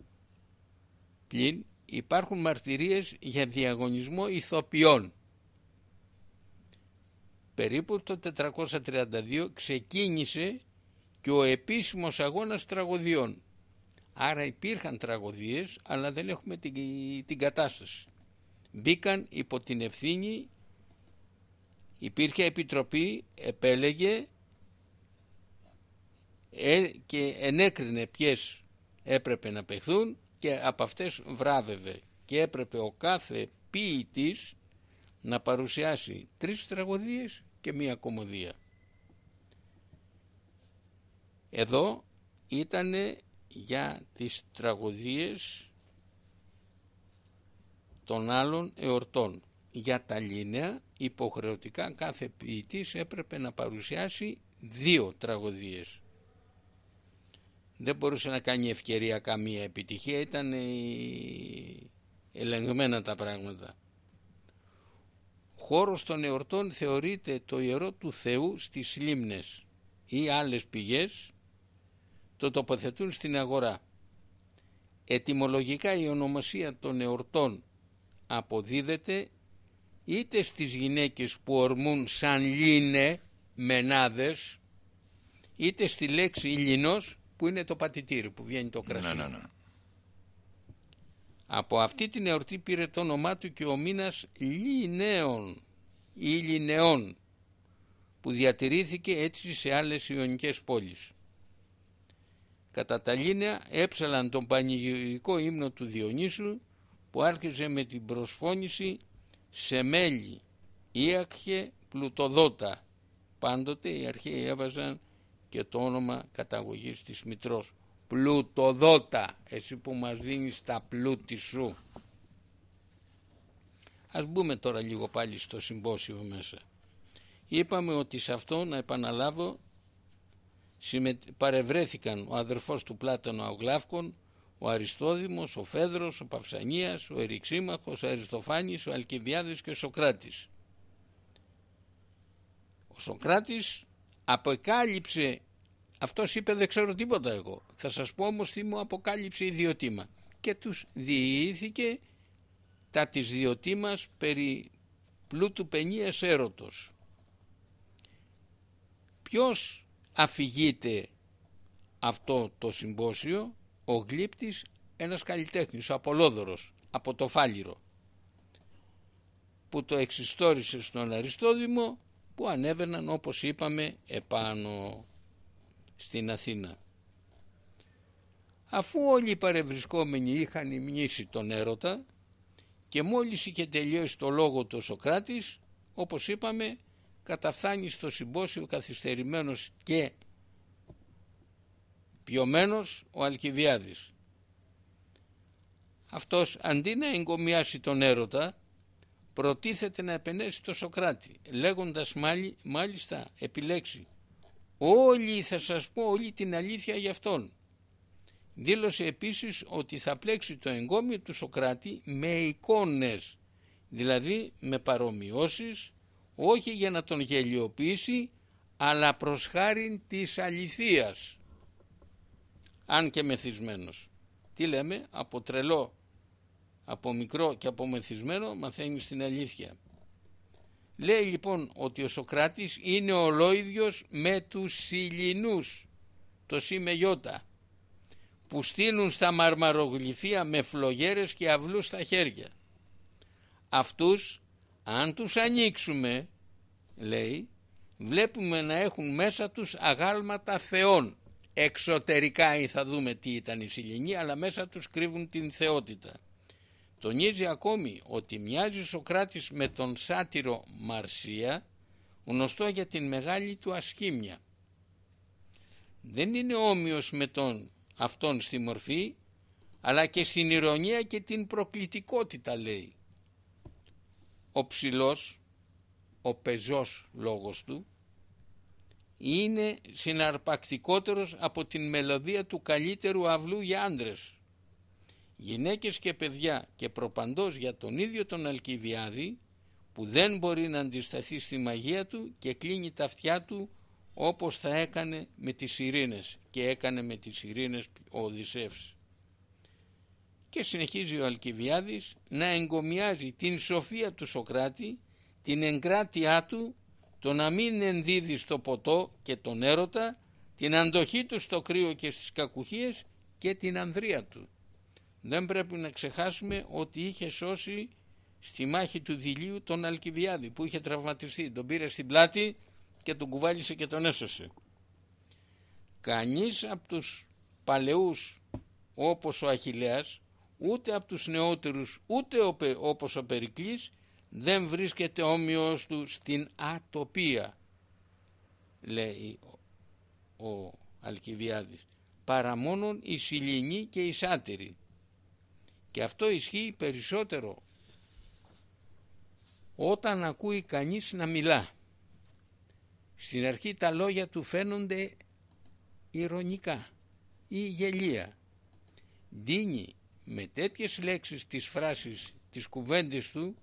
πλην υπάρχουν μαρτυρίες για διαγωνισμό ηθοποιών. Περίπου το 432 ξεκίνησε και ο επίσημος αγώνας τραγωδιών. Άρα υπήρχαν τραγωδίες αλλά δεν έχουμε την, την κατάσταση. Μπήκαν υπό την ευθύνη, υπήρχε επιτροπή, επέλεγε ε, και ενέκρινε ποιες έπρεπε να παιχθούν και από αυτές βράβευε και έπρεπε ο κάθε ποιητής να παρουσιάσει τρεις τραγωδίες και μία κομμωδία. Εδώ ήταν για τις τραγωδίες των άλλων εορτών. Για τα λίνεα υποχρεωτικά κάθε ποιητής έπρεπε να παρουσιάσει δύο τραγωδίες. Δεν μπορούσε να κάνει ευκαιρία καμία επιτυχία, ήταν ελεγμένα τα πράγματα. Χώρος των εορτών θεωρείται το ιερό του Θεού στις λίμνες ή άλλες πηγές το τοποθετούν στην αγορά. Ετυμολογικά η ονομασία των εορτών αποδίδεται είτε στις γυναίκες που ορμούν σαν λίνε, μενάδες, είτε στη λέξη λινός που είναι το πατητήρι που βγαίνει το κρασί. ναι, ναι, ναι. Από αυτή την εορτή πήρε το όνομά του και ο μήνας Λινέων ή Λινεών που διατηρήθηκε έτσι σε άλλες ιωνικές πόλεις. Κατά τα Λίνεα έψαλαν τον πανηγυρικό ύμνο του Διονύσου που άρχισε με την προσφώνηση σε μέλη, ίακχε, πλουτοδότα. Πάντοτε οι αρχαίοι έβαζαν και το όνομα καταγωγής της Μητρός. Πλουτοδότα, εσύ που μας δίνεις τα πλούτη σου. Ας μπούμε τώρα λίγο πάλι στο συμπόσιο μέσα. Είπαμε ότι σε αυτό, να επαναλάβω, συμμετ- παρευρέθηκαν ο αδερφός του Πλάτωνα ο Γλάφκον, ο Αριστόδημος, ο Φέδρος, ο Παυσανίας, ο Εριξήμαχος, ο Αριστοφάνης, ο Αλκιβιάδης και ο Σοκράτης. Ο Σοκράτης αποκάλυψε, αυτός είπε δεν ξέρω τίποτα εγώ, θα σας πω όμως τι μου αποκάλυψε ιδιωτήμα και τους διήθηκε τα της διωτήμας περί πλούτου πενίας έρωτος. Ποιος αφηγείται αυτό το συμπόσιο, ο Γλύπτης, ένας καλλιτέχνης, ο Απολόδωρος, από το Φάλιρο, που το εξιστόρισε στον Αριστόδημο, που ανέβαιναν όπως είπαμε επάνω στην Αθήνα. Αφού όλοι οι παρευρισκόμενοι είχαν υμνήσει τον έρωτα και μόλις είχε τελειώσει το λόγο του ο Σοκράτης, όπως είπαμε, καταφθάνει στο συμπόσιο καθυστερημένος και πιωμένος ο Αλκιβιάδης. Αυτός αντί να εγκομιάσει τον έρωτα, προτίθεται να επενέσει τον Σοκράτη, λέγοντας μάλι, μάλιστα επιλέξει «Όλοι θα σας πω όλη την αλήθεια για αυτόν». Δήλωσε επίσης ότι θα πλέξει το εγκόμιο του Σοκράτη με εικόνες, δηλαδή με παρομοιώσεις, όχι για να τον γελιοποιήσει, αλλά προς χάριν της αληθείας, αν και μεθυσμένος. Τι λέμε, από τρελό, από μικρό και από μεθυσμένο μαθαίνει την αλήθεια. Λέει λοιπόν ότι ο Σοκράτης είναι ολόιδιος με τους Σιλινούς, το σήμε γιώτα, που στείλουν στα μαρμαρογλυφία με φλογέρες και αυλούς στα χέρια. Αυτούς, αν τους ανοίξουμε, λέει, βλέπουμε να έχουν μέσα τους αγάλματα θεών. Εξωτερικά ή θα δούμε τι ήταν οι Σιλινοί, αλλά μέσα τους κρύβουν την θεότητα. Τονίζει ακόμη ότι μοιάζει ο Σοκράτης με τον σάτυρο Μαρσία, γνωστό για την μεγάλη του ασχήμια. Δεν είναι όμοιος με τον αυτόν στη μορφή, αλλά και στην ηρωνία και την προκλητικότητα λέει. Ο ψηλός, ο πεζός λόγος του, είναι συναρπακτικότερος από την μελωδία του καλύτερου αυλού για άντρες. Γυναίκες και παιδιά και προπαντός για τον ίδιο τον Αλκιβιάδη που δεν μπορεί να αντισταθεί στη μαγεία του και κλείνει τα αυτιά του όπως θα έκανε με τις ειρήνες και έκανε με τις ειρήνες ο Οδυσσεύς. Και συνεχίζει ο Αλκιβιάδης να εγκομιάζει την σοφία του Σοκράτη, την εγκράτειά του, το να μην ενδίδει στο ποτό και τον έρωτα, την αντοχή του στο κρύο και στις κακουχίες και την ανδρεία του. Δεν πρέπει να ξεχάσουμε ότι είχε σώσει στη μάχη του Δηλίου τον Αλκιβιάδη που είχε τραυματιστεί. Τον πήρε στην πλάτη και τον κουβάλισε και τον έσωσε. Κανείς από τους παλαιούς όπως ο Αχιλέας, ούτε από τους νεότερους, ούτε όπως ο Περικλής, δεν βρίσκεται όμοιος του στην ατοπία, λέει ο Αλκιβιάδης, παρά μόνον η Σιλινή και η Σάτυρη. Και αυτό ισχύει περισσότερο όταν ακούει κανείς να μιλά. Στην αρχή τα λόγια του φαίνονται ηρωνικά ή γελία. Δίνει με τέτοιες λέξεις τις φράσεις τις κουβέντες του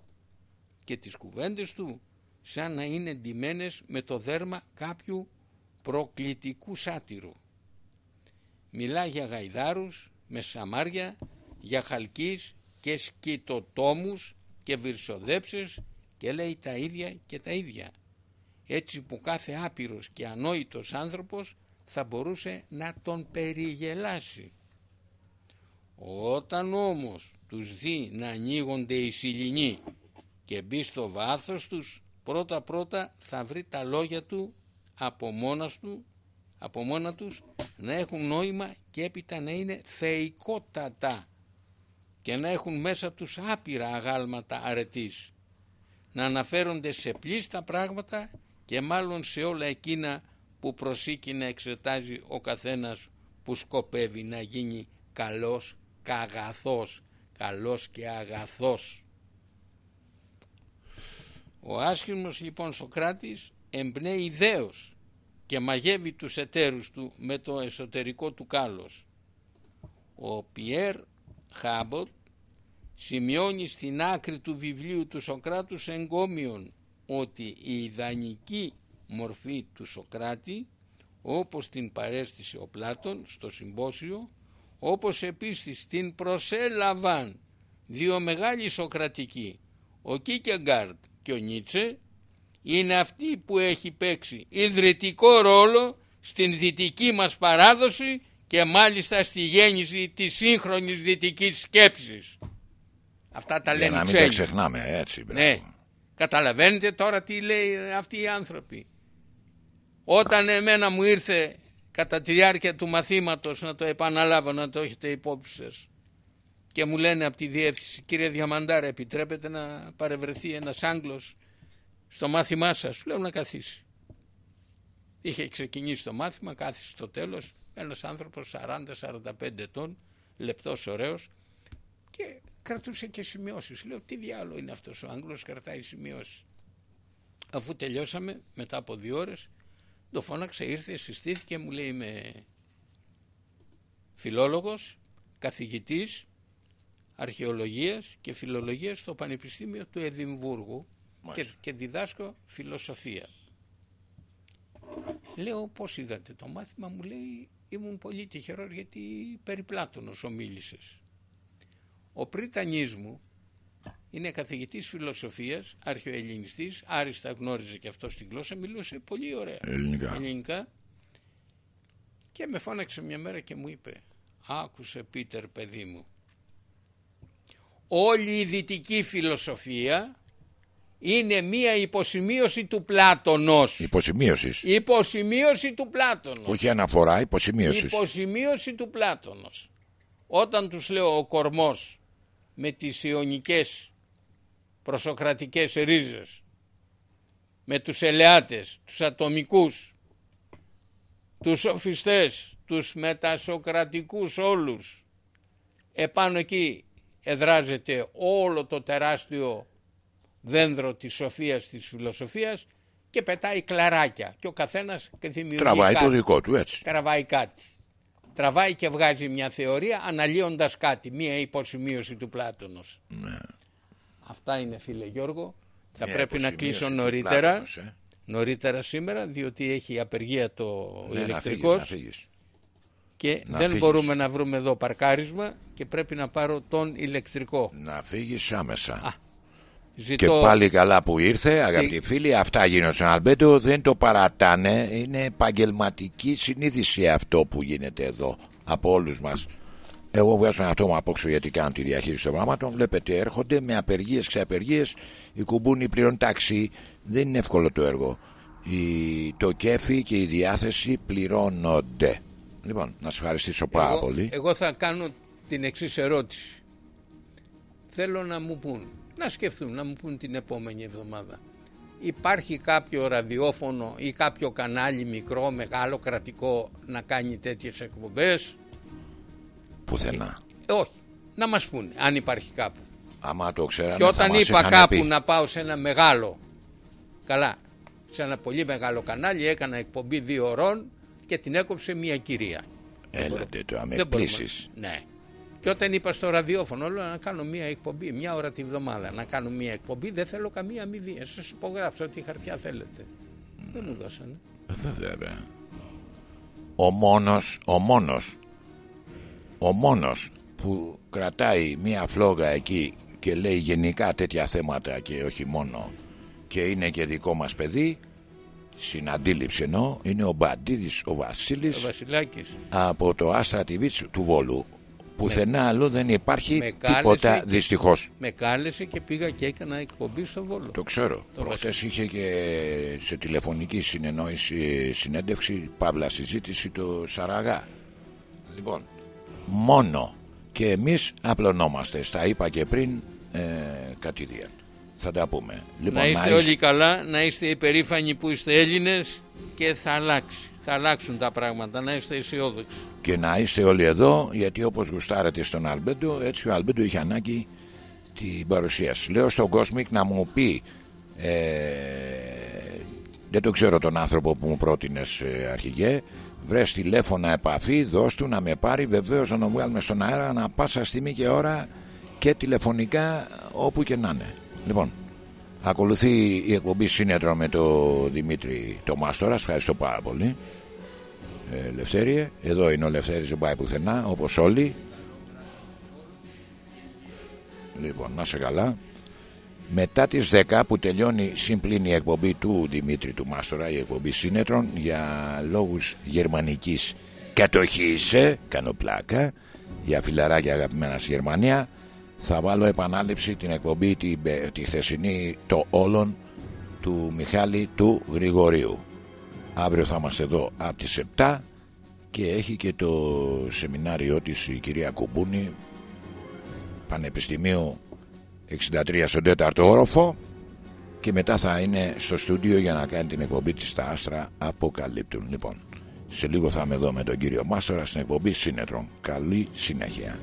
και τις κουβέντες του σαν να είναι ντυμένες με το δέρμα κάποιου προκλητικού σάτυρου. Μιλά για γαϊδάρους με σαμάρια, για χαλκείς και σκητοτόμους και βυρσοδέψες και λέει τα ίδια και τα ίδια έτσι που κάθε άπειρος και ανόητος άνθρωπος θα μπορούσε να τον περιγελάσει. Όταν όμως τους δει να ανοίγονται οι σιλινοί και μπει στο βάθος τους, πρώτα πρώτα θα βρει τα λόγια του από, μόνας του, από μόνα τους να έχουν νόημα και έπειτα να είναι θεϊκότατα και να έχουν μέσα τους άπειρα αγάλματα αρετής, να αναφέρονται σε πλήστα πράγματα και μάλλον σε όλα εκείνα που προσήκει να εξετάζει ο καθένας που σκοπεύει να γίνει καλός καγαθός, καλός και αγαθός. Ο άσχημος λοιπόν Σοκράτης εμπνέει ιδέως και μαγεύει τους εταίρους του με το εσωτερικό του κάλος. Ο Πιέρ Χάμποτ σημειώνει στην άκρη του βιβλίου του Σοκράτους εγκόμιον ότι η ιδανική μορφή του Σοκράτη όπως την παρέστησε ο Πλάτων στο συμπόσιο όπως επίσης την προσέλαβαν δύο μεγάλοι Σοκρατικοί ο Κίκεγκάρντ και ο Νίτσε είναι αυτή που έχει παίξει ιδρυτικό ρόλο στην δυτική μας παράδοση και μάλιστα στη γέννηση της σύγχρονης δυτικής σκέψης. Αυτά τα Για λένε να οι μην τα ξένοι. ξεχνάμε, έτσι. μπράβο. Ναι. Καταλαβαίνετε τώρα τι λέει αυτοί οι άνθρωποι. Όταν εμένα μου ήρθε κατά τη διάρκεια του μαθήματος να το επαναλάβω να το έχετε υπόψη σας και μου λένε από τη διεύθυνση κύριε Διαμαντάρα επιτρέπετε να παρευρεθεί ένας Άγγλος στο μάθημά σας λέω να καθίσει είχε ξεκινήσει το μάθημα κάθισε στο τέλος ένας άνθρωπος 40-45 ετών λεπτός ωραίος και κρατούσε και σημειώσεις. Λέω τι διάλογο είναι αυτός ο Άγγλος κρατάει σημειώσεις αφού τελειώσαμε μετά από δύο ώρες το φώναξε ήρθε συστήθηκε μου λέει είμαι φιλόλογος καθηγητής αρχαιολογίας και φιλολογίας στο Πανεπιστήμιο του Εδιμβούργου και, Μάλιστα. και διδάσκω φιλοσοφία. Λέω πώς είδατε το μάθημα μου λέει ήμουν πολύ τυχερός γιατί περί Πλάτωνος ομίλησες. Ο πρίτανής μου είναι καθηγητής φιλοσοφίας, αρχαιοελληνιστής, άριστα γνώριζε και αυτό τη γλώσσα, μιλούσε πολύ ωραία Ελληνικά. ελληνικά και με φώναξε μια μέρα και μου είπε άκουσε Πίτερ παιδί μου όλη η δυτική φιλοσοφία είναι μία υποσημείωση του Πλάτωνος Υποσημείωσης. υποσημείωση του Πλάτωνος Όχι αναφορά, υποσημείωσης. υποσημείωση του Πλάτωνος όταν τους λέω ο κορμός με τις ιονικές προσοκρατικές ρίζες με τους ελεάτες, τους ατομικούς τους σοφιστές, τους μετασοκρατικούς όλους επάνω εκεί εδράζεται όλο το τεράστιο δένδρο της σοφίας της φιλοσοφίας και πετάει κλαράκια και ο καθένας δημιουργεί Τραβάει κάτι το δικό του, έτσι. τραβάει κάτι. Τραβάει και βγάζει μια θεωρία αναλύοντας κάτι, μια υποσημείωση του Πλάτωνος. Αυτά είναι φίλε Γιώργο. Θα Μια πρέπει να υποσημείωση κλείσω του νωρίτερα, Πλάτωνος, ε. νωρίτερα σήμερα διότι έχει απεργία το Ναι, να φύγεις, ηλεκτρικός να φύγεις. Και να δεν φύγεις. μπορούμε να βρούμε εδώ παρκάρισμα και πρέπει να πάρω τον ηλεκτρικό. Να φύγεις άμεσα. Και Ζητώ πάλι καλά που ήρθε, αγαπητοί φίλοι. Αυτά γίνονται στον Αλμπέντο. Δεν το παρατάνε. Είναι επαγγελματική συνείδηση αυτό που γίνεται εδώ από όλους μας. Εγώ βγάζω ένα άτομο απόξω γιατί κάνω τη διαχείριση των πραγμάτων. Βλέπετε, έρχονται με απεργίες, ξεαπεργίες. Οι κουμπούνι πληρώνουν τάξη. Δεν είναι εύκολο το έργο. Η, το κέφι και η διάθεση πληρώνονται. Λοιπόν, να σα ευχαριστήσω πάρα εγώ, πολύ. εγώ θα κάνω την εξής ερώτηση. Θέλω να μου πούν, να σκεφτούν, να μου πούν την επόμενη εβδομάδα. Υπάρχει κάποιο ραδιόφωνο ή κάποιο κανάλι μικρό, μεγάλο, κρατικό να κάνει τέτοιες εκπομπές; Πουθενά. Ε, όχι, να μας πούνε αν υπάρχει κάπου. Άμα το ξέρανε, Και θα όταν μας είπα είχαν κάπου πει. να πάω σε ένα μεγάλο, καλά, σε ένα πολύ μεγάλο κανάλι έκανα εκπομπή δύο ωρών και την έκοψε μια κυρία. Έλατε τώρα με Δεν μπορούμε. εκπλήσεις. Ναι. Και όταν είπα στο ραδιόφωνο, λέω να κάνω μία εκπομπή, μια ώρα τη βδομάδα. Να κάνω μία εκπομπή, δεν θέλω καμία αμοιβή. Σας υπογράψω ό,τι χαρτιά θέλετε. Δεν μου δώσανε. Βέβαια. βέβαια. Ο μόνος, ο μόνος, ο μόνος που κρατάει μία φλόγα εκεί και λέει γενικά τέτοια θέματα και όχι μόνο και είναι και δικό μας παιδί συναντήληψη εννοώ είναι ο Μπαντίδης ο Ο Βασίλης Βασιλάκης. από το Άστρα TV του Βόλου πουθενά αλλού δεν υπάρχει με κάλεσε τίποτα και- δυστυχώς Με κάλεσε και πήγα και έκανα εκπομπή στο Βόλο. Το ξέρω. Το Προχτές είχε και σε τηλεφωνική συνεννόηση, συνέντευξη, παύλα συζήτηση το Σαραγά. Λοιπόν, μόνο και εμείς απλωνόμαστε. Στα είπα και πριν ε, κατηδίαν. Θα τα πούμε. Λοιπόν, να είστε είσαι- όλοι καλά, να είστε υπερήφανοι που είστε Έλληνες και θα αλλάξει. Θα αλλάξουν τα πράγματα, να είστε αισιόδοξοι. και να είστε όλοι εδώ γιατί όπως γουστάρετε στον Αλμπέντο έτσι ο Αλμπέντο είχε ανάγκη την παρουσίαση λέω στον Κόσμικ να μου πει ε, δεν το ξέρω τον άνθρωπο που μου πρότεινες ε, αρχηγέ βρες τηλέφωνα επαφή δώσ' του να με πάρει βεβαίως να τον βγάλουμε στον αέρα ανα πάσα στιγμή και ώρα και τηλεφωνικά όπου και να είναι λοιπόν Ακολουθεί η εκπομπή Σύνετρο με το Δημήτρη το Μάστορα. Ευχαριστώ πάρα πολύ. Ε, Λευτέριε. Εδώ είναι ο Λευτέρης, δεν πάει πουθενά, όπως όλοι. Λοιπόν, να σε καλά. Μετά τις 10 που τελειώνει συμπλήν η εκπομπή του Δημήτρη του Μάστορα, η εκπομπή Σύνετρων, για λόγους γερμανικής κατοχής, ε, κάνω πλάκα, για φιλαράκια αγαπημένα στη Γερμανία, θα βάλω επανάληψη την εκπομπή τη, τη χθεσινή το όλων του Μιχάλη του Γρηγορίου. Αύριο θα είμαστε εδώ από τις 7 και έχει και το σεμινάριό της η κυρία Κουμπούνη Πανεπιστημίου 63 στον 4ο όροφο και μετά θα είναι στο στούντιο για να κάνει την εκπομπή της στα άστρα αποκαλύπτουν. Λοιπόν, σε λίγο θα είμαι εδώ με τον κύριο Μάστορα στην εκπομπή Σύνετρων. Καλή συνέχεια.